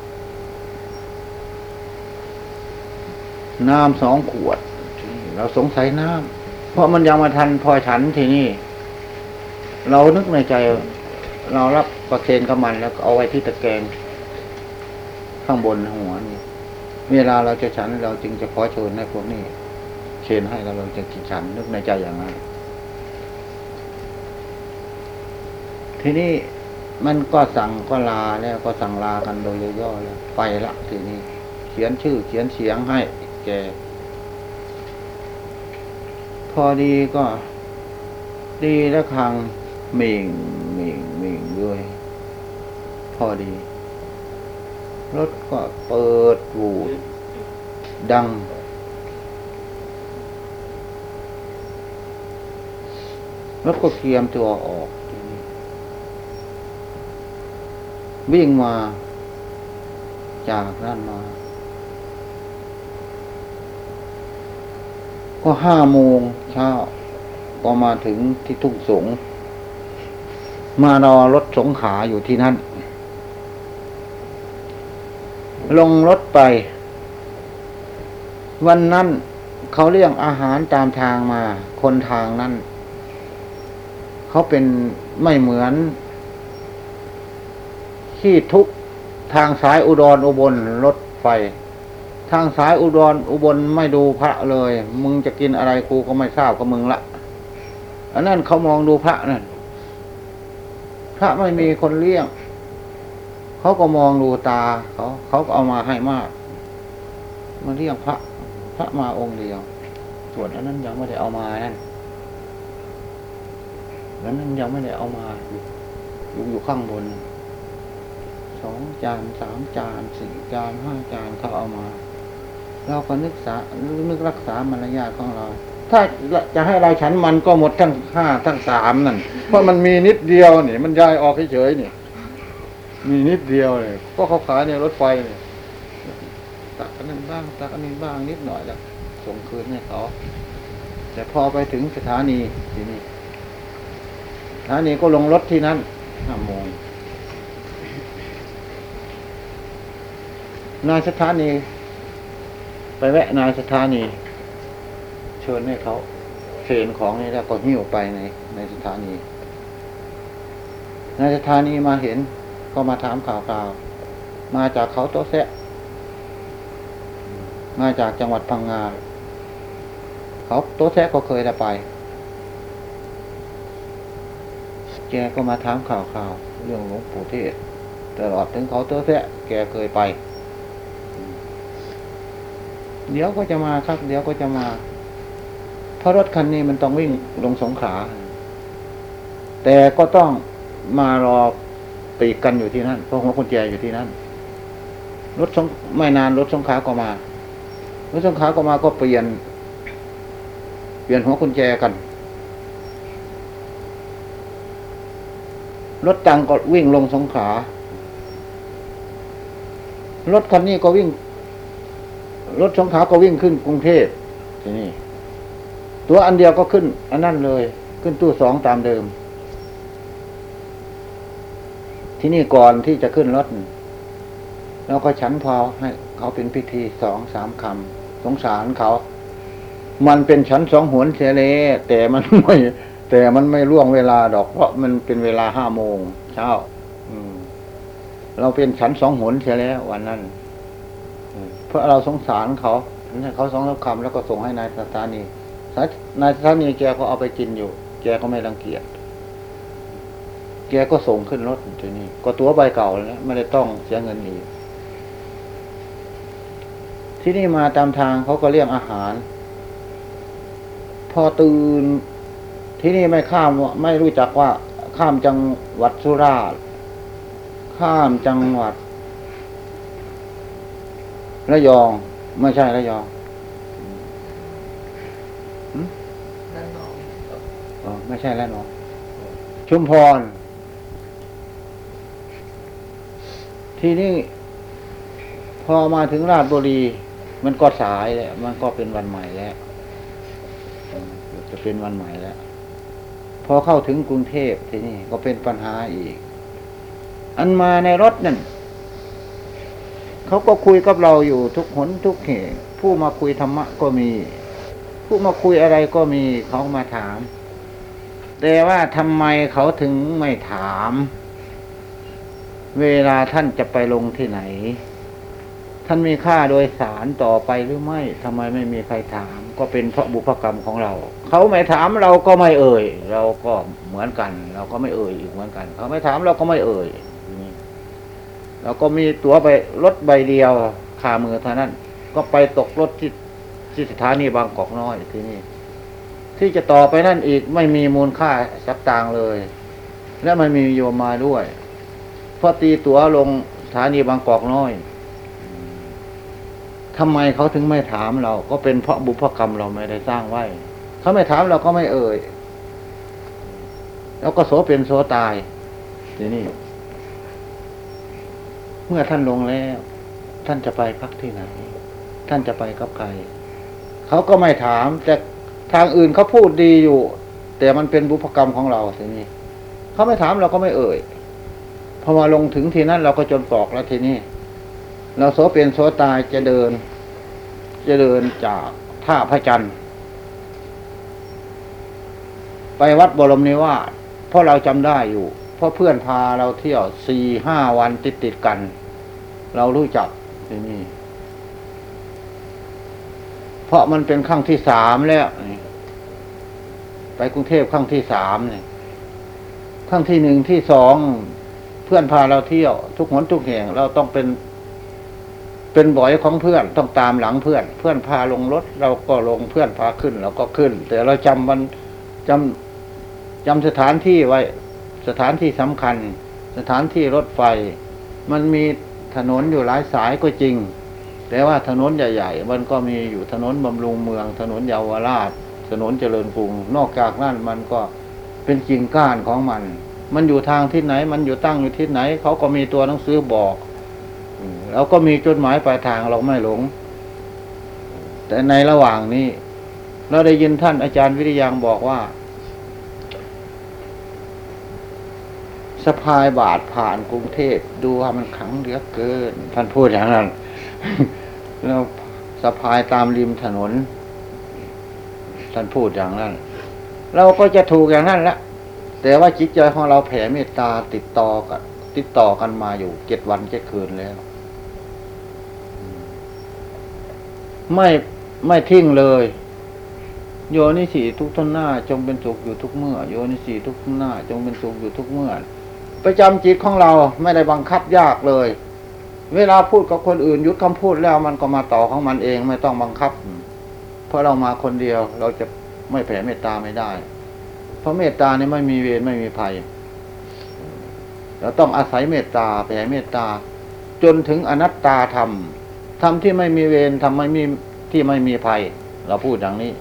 น้ำสองขวดเราสงสัยน้ำเพราะมันยังมาทันพอฉันทีนี่ เรานึกในใจ เรารับประเคนกับมันแล้วเอาไว้ที่ตะแกรงข้างบนหัวนี่ เวลาเราจะฉัน เราจึงจะขอเชิญให้พวกนี้เชิญให้เราเราจะกินฉันนึกในใจอย่างนั้น ทีนี้มันก็สั่งก็ลาแล้วก็สั่งลากันโดยย่อๆแล้วไปละทีนี้ เขียนชื่อเขียนเสียงให้แก พอดีก็ ดีแล้วครังหมิงหมิงหมิงด้วย พอดี รถก็เปิดวูดดัง รถก็เคียมตัวออกทีนี้ วิ่งมา จากนั่นมา ก็ห้าโมงเช้า ก็มาถึงที่ทุ่งสง มารอรถสงขาอยู่ที่นั่น ลงรถไป วันนั้นเขาเรียกอาหารตามทางมา คนทางนั้น เขาเป็นไม่เหมือน ที่ทุกทางสายอุดรอุบลรถไฟ ทางสายอุดรอุบลไม่ดูพระเลย มึงจะกินอะไรกูก็ไม่ทราบกับมึงละอันนั้นเขามองดูพระนั่นพระไม่มีคนเลี้ยง เขาก็มองดูตาเขาเขาก็เอามาให้มากมาเลี้ยงพระ พระมาองค์เดียว ส่วนอันนั้นยังไม่ได้เอามานั่นอันนั้นยังไม่ได้เอามาอยู่อยู่ข้างบน สองจานสามจานสี่จานห้าจานเขาเอามา เราก็นึกษานึกรักษามารยาทของเรา ถ้าจะให้เราฉันมันก็หมดทั้งห้าทั้งสามนั่น เพราะมันมีนิดเดียวนี่ มันย้ายออกเฉยๆนี่มีนิดเดียวเลยก็เขาขายในรถไฟเนี่ยตักอันนั้นบ้างตักอันนี้บ้างนิดหน่อยแล้วส่งคืนให้เขาแต่พอไปถึงสถานีที่นี่สถานีก็ลงรถที่นั่นห้าโมง นายสถานี ไปแวะนายสถานี เชิญให้เขาเชิญของนี่แล้วก็หิ้วไปในในสถานีนายสถานีมาเห็นก็มาถามข่าวข่าวๆมาจากเขาโต๊ะแซะมาจากจังหวัดพังงาเขาโต๊ะแซะก็เคยได้ไป แกก็มาถามข่าวข่าวๆเรื่องหลวงปู่เทศตลอดถึงเขาโต๊ะแซะแกเคยไป เดี๋ยวก็จะมาครับ เดี๋ยวก็จะมา เพราะรถคันนี้มันต้องวิ่งลงสงขา แต่ก็ต้องมารอปีกกันอยู่ที่นั่นเพราะหัวกุญแจอยู่ที่นั่น รถสงไม่นานรถสงขาก็มา รถสงขาก็มาก็เปลี่ยน เปลี่ยนหัวกุญแจกัน รถตังก็วิ่งลงสงขารถคันนี้ก็วิ่ง รถสงขาก็วิ่งขึ้นกรุงเทพทีนี่ ตัวอันเดียวก็ขึ้น อันนั้นเลย ขึ้นตู้สองตามเดิม ที่นี่ก่อนที่จะขึ้นรถแล้วก็ฉันพอให้เขาเป็นพิธีสองสามคำสงสารเขา มันเป็นชั้นสองหวนเสียเลยแต่มันไม่แต่มันไม่ล่วงเวลาดอก เพราะมันเป็นเวลาห้าโมงเช้าเราเป็นชั้นสองหนเสียแล้ววันนั้น เพราะเราสงสารเขาเขาสองสาคำแล้วก็ส่งให้นายสถานีนายสถานีแกก็เอาไปกินอยู่ แกก็ไม่รังเกียจแกก็ส่งขึ้นรถทีนี้ก็ตัวใบเก่าแล้วไม่ได้ต้องเสียเงินอีกที่นี่มาตามทางเขาก็เรียกอาหาร พอตื่นที่นี่ไม่ข้ามไม่รู้จักว่า ข้ามจังหวัดสุราษฎร์ข้ามจังหวัด ระยอง ไม่ใช่ระยองหึเออไม่ใช่แล้วเนาะชุมพร ที่นี่พอมาถึงราชบุรี มันก็สายแล้วมันก็เป็นวันใหม่แล้วอืมจะเป็นวันใหม่แล้ว พอเข้าถึงกรุงเทพที่นี่ก็เป็นปัญหาอีก อันมาในรถนั่น เขาก็คุยกับเราอยู่ทุกหนทุกเหตุผู้มาคุยธรรมะก็มี ผู้มาคุยอะไรก็มีเขามาถาม แต่ว่าทำไมเขาถึงไม่ถาม เวลาท่านจะไปลงที่ไหน ท่านมีค่าโดยสารต่อไปหรือไม่ทำไมไม่มีใครถาม ก็เป็นเพราะบุพกรรมของเรา เขาไม่ถามเราก็ไม่เอ่ย เราก็เหมือนกัน เราก็ไม่เอ่ยอีกเหมือนกัน เขาไม่ถามเราก็ไม่เอ่ย เราก็มีตั๋วไปรถใบเดียวคามือเท่านั้น ก็ไปตกรถที่ที่สถานีบางกอกน้อยที่นี่ ที่จะต่อไปนั่นอีกไม่มีมูลค่าสักตางเลย และไม่มีโยมมาด้วยเพราะตีตั๋วลงสถานีบางกอกน้อยทำไมเขาถึงไม่ถามเรา ก็เป็นเพราะบุพกรรมเราไม่ได้สร้างไว้ เขาไม่ถามเราก็ไม่เอ่ย แล้วก็โสเป็นโสตายทีนี่ เมื่อท่านลงแล้ว ท่านจะไปพักที่ไหน ท่านจะไปกับใครเขาก็ไม่ถาม แต่ทางอื่นเขาพูดดีอยู่ แต่มันเป็นบุพกรรมของเราทีนี้เขาไม่ถามเราก็ไม่เอ่ยพอมาลงถึงทีนั้นเราก็จนปอกแล้วทีนี้เราโสเป็นโสตายจะเดิน จะเดินจากท่าพระจันทร์ไปวัดบรมนิวาสเพราะเราจำได้อยู่ เพราะเพื่อนพาเราเที่ยวสี่ห้าวันติดติดกัน เรารู้จักทีนี่เพราะมันเป็นครั้งที่สามแล้วไปกรุงเทพครั้งที่สามเนี่ยครั้งที่หนึ่งที่สองเพื่อนพาเราเที่ยว ทุกหนทุกแห่งเราต้องเป็น เป็นบ่อยของเพื่อนต้องตามหลังเพื่อน เพื่อนพาลงรถ เราก็ลงเพื่อนพาขึ้นเราก็ขึ้น แต่เราจำมันจำจำสถานที่ไว้ สถานที่สำคัญ สถานที่รถไฟ มันมี ถนนอยู่หลายสายก็จริง แต่ว่าถนนใหญ่ๆมันก็มีอยู่ถนนบำรุงเมือง ถนนเยาวราช ถนนเจริญกรุง นอกจากนั้นมันก็เป็นกิ่งก้านของมัน มันอยู่ทางที่ไหน มันอยู่ตั้งอยู่ที่ไหน เขาก็มีตัวหนังสือบอกแล้วก็มีจุดหมายปลายทางเราไม่หลง แต่ในระหว่างนี้ เราได้ยินท่านอาจารย์วิริยังบอกว่า สะพายบาทผ่านกรุงเทพดูว่ามันขังเหลือเกิน ท่านพูดอย่างนั้น แล้วสะพายตามริมถนน ท่านพูดอย่างนั้น เราก็จะถูกอย่างนั้นละแต่ว่าจิตใจของเราแผ่เมตตาติดต่อกันติดต่อกันมาอยู่เจ็ดวันเจ็ดคืนแล้ว ไม่ไม่ทิ้งเลย โยนิสีทุกท่านหน้า จงเป็นสุขอยู่ทุกเมื่อ โยนิสีทุกท่านหน้า จงเป็นสุขอยู่ทุกเมื่อ ประจำจิตของเราไม่ได้บังคับยากเลย เวลาพูดกับคนอื่นหยุดคำพูดแล้วมันก็มาต่อของมันเองไม่ต้องบังคับ เพราะเรามาคนเดียวเราจะไม่แผ่เมตตาไม่ได้ เพราะเมตตานี่ไม่มีเวรไม่มีภัย เราต้องอาศัยเมตตาแผ่เมตตา จนถึงอนัตตาธรรมธรรมที่ไม่มีเวรทำไม่มีที่ไม่มีภัย เราพูดอย่างนี้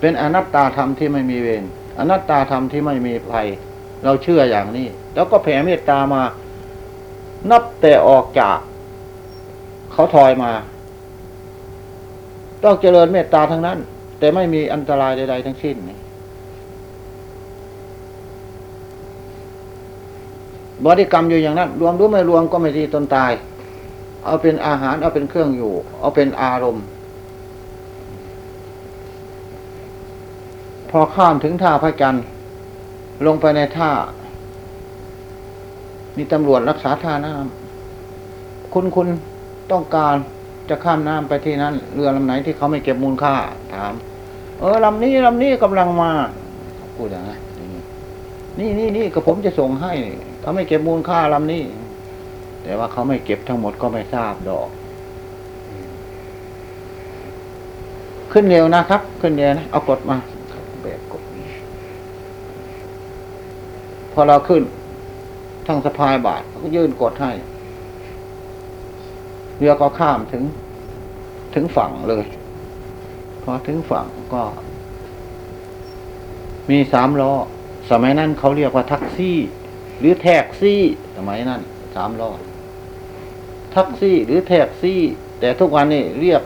เป็นอนัตตาธรรมที่ไม่มีเวรอนัตตาธรรมที่ไม่มีภัย เราเชื่ออย่างนี้ แล้วก็แผ่เมตตามา นับแต่ออกจาก เขาทอยมา ต้องเจริญเมตตาทั้งนั้น แต่ไม่มีอันตรายใด ๆ ทั้งสิ้นบริกรรมอยู่อย่างนั้น รวมรู้ไม่รวมก็ไม่ดีตนตาย เอาเป็นอาหารเอาเป็นเครื่องอยู่ เอาเป็นอารมณ์ พอข้ามถึงท่าพระจันทร์ ลงไปในท่า มีตำรวจรักษาท่าน้ำคุณคุณต้องการจะข้ามน้ำไปที่นั้น เรือลำไหนที่เขาไม่เก็บมูลค่า ถาม เออลำนี้ลำนี้กำลังมาพูดอย่างนั้นนี่นี่นี่ก็ผมจะส่งให้เขาไม่เก็บมูลค่าลำนี้ แต่ว่าเขาไม่เก็บทั้งหมดก็ไม่ทราบดอก ขึ้นเร็วนะครับ ขึ้นเร็วนะเอากดมาแบบกด พอเราขึ้นทั้งสะพายบาทเขาก็ยื่นกดให้ เรือก็ข้ามถึง ถึงฝั่งเลย พอถึงฝั่งก็ มีสามล้อ สมัยนั้นเขาเรียกว่าแท็กซี่ หรือแท็กซี่ สมัยนั้นสามล้อแท็กซี่หรือแท็กซี่ แต่ทุกวันนี้เรียก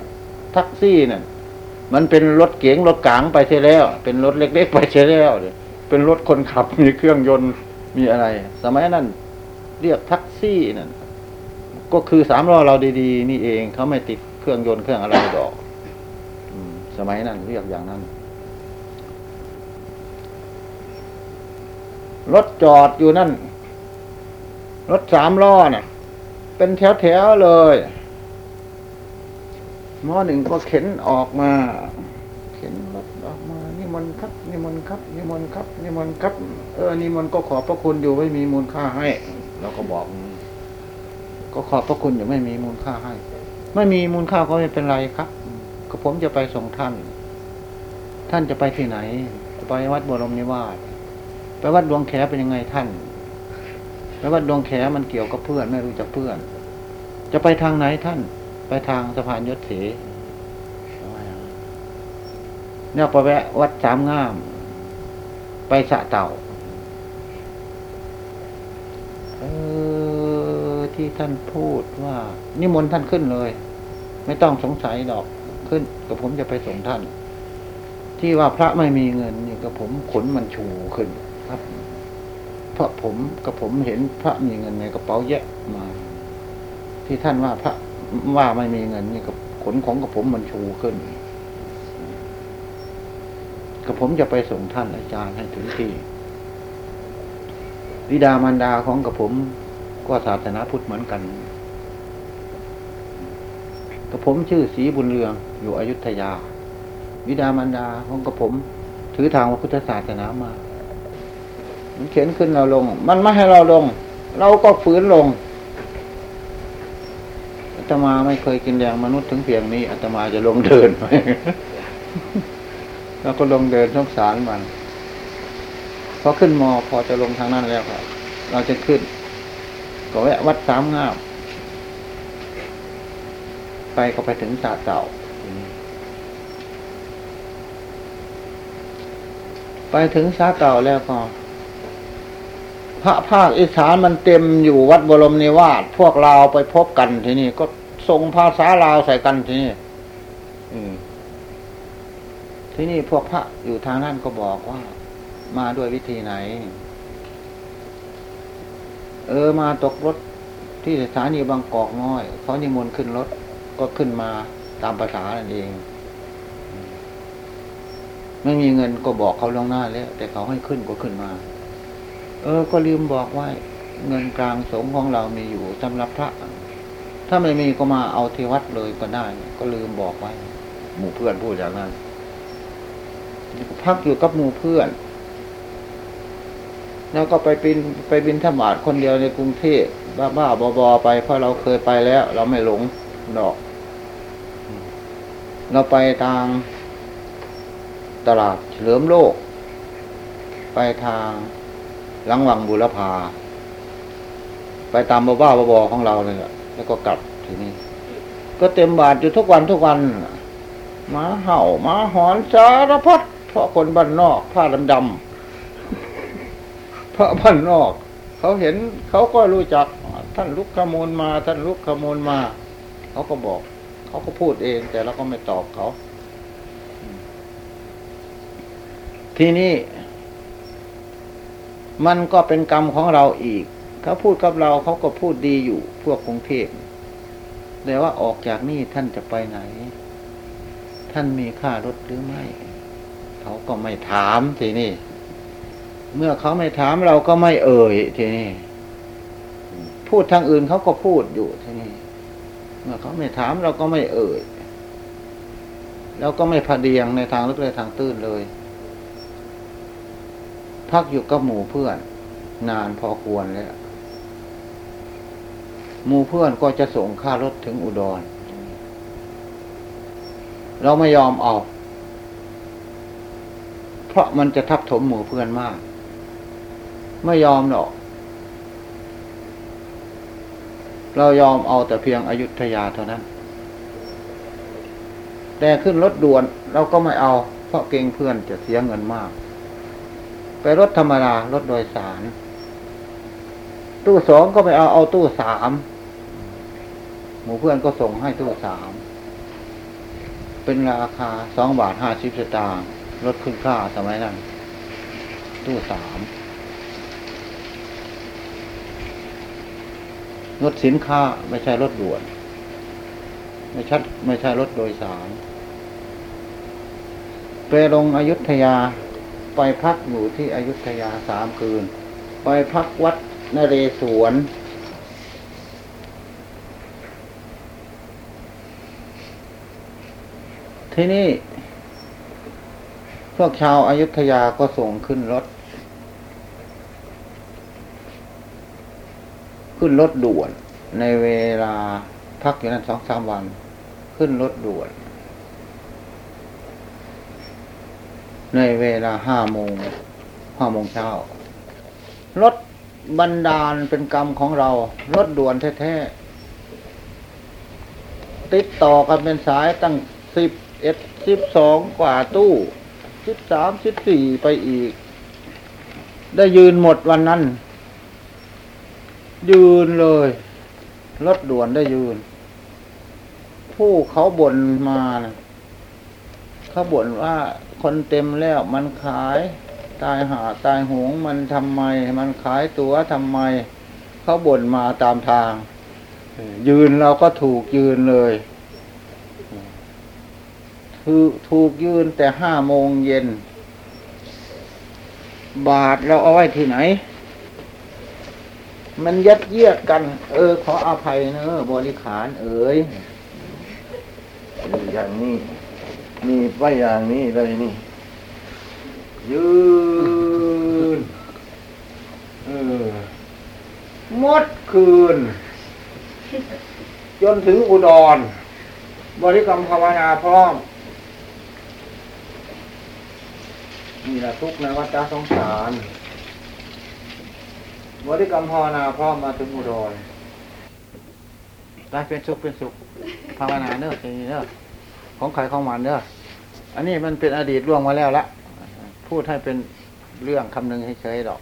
แท็กซี่เนั่นมันเป็นรถเก๋งรถกลางไปเสียแล้ว เป็นรถเล็กๆไปเสียแล้วเนี่ย เป็นรถคนขับ มีเครื่องยนต์มีอะไร สมัยนั้น เรียกแท็กซี่นั่นก็คือสามล้อเราดีๆ นี่เองเขาไม่ติดเครื่องยนต์เครื่องอะไรดอกสมัยนั้นเรียกอย่างนั้นรถจอดอยู่นั่น รถสามล้อน่ะเป็นแถวๆเลยหม้อหนึ่งก็เข็นออกมา เข็นรถออกมานิมนต์ครับ นิมนต์ครับ นิมนต์ครับ นิมนต์ครับ เออ นิมนต์ก็ขอบพระคุณอยู่ไม่มีมูลค่าให้ เราก็บอก ก็ขอบพระคุณอยู่ไม่มีมูลค่าให้ ไม่มีมูลค่าก็ไม่เป็นไรครับ ก็ผมจะไปส่งท่าน ท่านจะไปที่ไหน ไปวัดบรมนิวาส ไปวัดดวงแขเป็นยังไงท่าน ไปวัดดวงแขมันเกี่ยวกับเพื่อนไม่รู้จักเพื่อน จะไปทางไหนท่าน ไปทางสะพานยศเสเนี่ยไปแวะวัดสามงาม ไปสะเต่าเออที่ท่านพูดว่านิมนต์ท่านขึ้นเลย ไม่ต้องสงสัยดอกขึ้นกับผมจะไปส่งท่าน ที่ว่าพระไม่มีเงินนี่กับผมขนมันชูขึ้นครับ เพราะผมกับผมเห็นพระมีเงินในกระเป๋าแยะมา ที่ท่านว่าพระว่าไม่มีเงินนี่กับขนของกับผมมันชูขึ้น กับผมจะไปส่งท่านอาจารย์ให้ถึงที่วิดามารดาของกับผมก็ศาสนาพุทธเหมือนกันกับผมชื่อศรีบุญเรืองอยู่อยุธยา วิดามารดาของกับผม ถือทางพระพุทธศาสนามา มันเข็นขึ้นเราลง มันไม่ให้เราลง เราก็ฝืนลงอาตมาไม่เคยกินแรงมนุษย์ถึงเพียงนี้อาตมาจะลงเดินไป แล้วก็ลงเดินสงสารมันพอขึ้นมอพอจะลงทางนั้นแล้วครับ เราจะขึ้น ก็แวะวัดสามงาม ไปก็ไปถึงสาเต่า ไปถึงสาเต่าแล้วก็พระภาคอีสานมันเต็มอยู่วัดบรมนิวาสพวกเราไปพบกันที่นี่ ก็ทรงภาษาลาวใส่กันที่นี่ อืม ที่นี่พวกพระอยู่ทางนั้นก็บอกว่า มาด้วยวิธีไหน เออมาตกรถที่สถานีบางกอกน้อยเขานิมนต์ขึ้นรถก็ขึ้นมาตามภาษานั่นเอง ไม่มีเงินก็บอกเขาล่วงหน้าแล้ว แต่เขาให้ขึ้นก็ขึ้นมา เออ ก็ลืมบอกไว้ เงินกลางสงของเรามีอยู่สำหรับพระ ถ้าไม่มีก็มาเอาที่วัดเลยก็ได้ ก็ลืมบอกไว้ หมู่เพื่อนพูดอย่างนั้น พักอยู่กับหมู่เพื่อน แล้วก็ไปบินไปบินธบาตคนเดียวในกรุงเทพบ้าบ้าบอบอไปเพราะเราเคยไปแล้ว เราไม่หลงดอก เราไปทางตลาดเฉลิมโลก ไปทางหลังวังบุรพา ไปตามบ้าบ้าบอของเราเลยแล้วก็กลับทีนี้ก็เต็มบาทอยู่ทุกวันทุกวันหมาเห่าหมาหอนสารพัด ราะคนบ้านนอก ผ้าดำดำๆเพราะบ้านนอก เขาเห็นเขาก็รู้จักท่านลุกขโมลมา ท่านลุกขโมลมา เขาก็บอก เขาก็พูดเอง แต่เราก็ไม่ตอบเขา ทีนี้ มันก็เป็นกรรมของเราอีก เขาพูดกับเราเขาก็พูดดีอยู่พวกกรุงเทพแต่ว่าออกจากนี่ท่านจะไปไหน ท่านมีค่ารถหรือไม่ เขาก็ไม่ถามทีนี่ เมื่อเขาไม่ถามเราก็ไม่เอ่ยทีนี่ พูดทางอื่นเขาก็พูดอยู่ทีนี่ เมื่อเขาไม่ถามเราก็ไม่เอ่ยเราก็ไม่พเดียงในทางลึกเลยทางตื้นเลย พักอยู่กับหมู่เพื่อน นานพอควรแล้วหมู่เพื่อนก็จะส่งค่ารถถึงอุดร เราไม่ยอมเอาเพ ราะมันจะทับถมหมู่เพื่อนมาก ไม่ยอมหรอก เรายอมเอาแต่เพียงอายุทยาเท่านั้น แต่ขึ้นรถด่วนเราก็ไม่เอา เพราะเกรงเพื่อนจะเสียเงินมาก ไปรถธรรมดารถโดยสาร ตู้สองก็ไม่เอาเอาตู้สามหมู่เพื่อนก็ส่งให้ตู้สาม เป็นราคาสองบาทห้าสิบสตางค์ ลดขึ้นค่าสมัยนั้น ตู้สามรถสินค้าไม่ใช่รถด่วน ไม่ชัดไม่ใช่รถโดยสาร ไปลงอยุธยาไปพักอยู่ที่อยุธยาสามคืน ไปพักวัดนเรศวรที่นี่ พวกชาวอายุทยาก็ส่งขึ้นรถ ขึ้นรถด่วน ในเวลาพักอยู่นั้นสองสามวัน ขึ้นรถด่วน ในเวลาห้าโมงห้าโมงเช้ารถบันดาลเป็นกรรมของเรา รถด่วนแท้ๆ ติดต่อกันเป็นสายตั้งสิบเอ็ดสิบสองกว่าตู้ สิบสามสิบสี่ไปอีก ได้ยืนหมดวันนั้น ยืนเลย รถด่วนได้ยืน ผู้เขาบ่นมานะเขาบ่นว่าคนเต็มแล้วมันขายตายหาตายหงมันทำไม มันขายตั๋วทำไม เขาบ่นมาตามทาง ยืนเราก็ถูกยืนเลย ถูกถูกยืนแต่ห้าโมงเย็น บาทเราเอาไว้ที่ไหน มันยัดเยียดกัน เออ ขออภัยเนอะบริขารเอ๋ยอย่างนี้นี่ไว้อย่างนี้เลยนี่ ยืนเออมดคืน จนถึงอุดร บริกรรมภาวนาพร้อม นี่แหละทุกข์ในวัฏสงสารบริกรรมภาวนาพร้อมมาถึงอุดรได้เป็นสุขเป็นสุขภาวนาเนอะทีนี้เนอะของใครของมันเนอะอันนี้มันเป็นอดีตล่วงมาแล้วละพูดให้เป็นเรื่องคำหนึ่งเฉยๆหรอก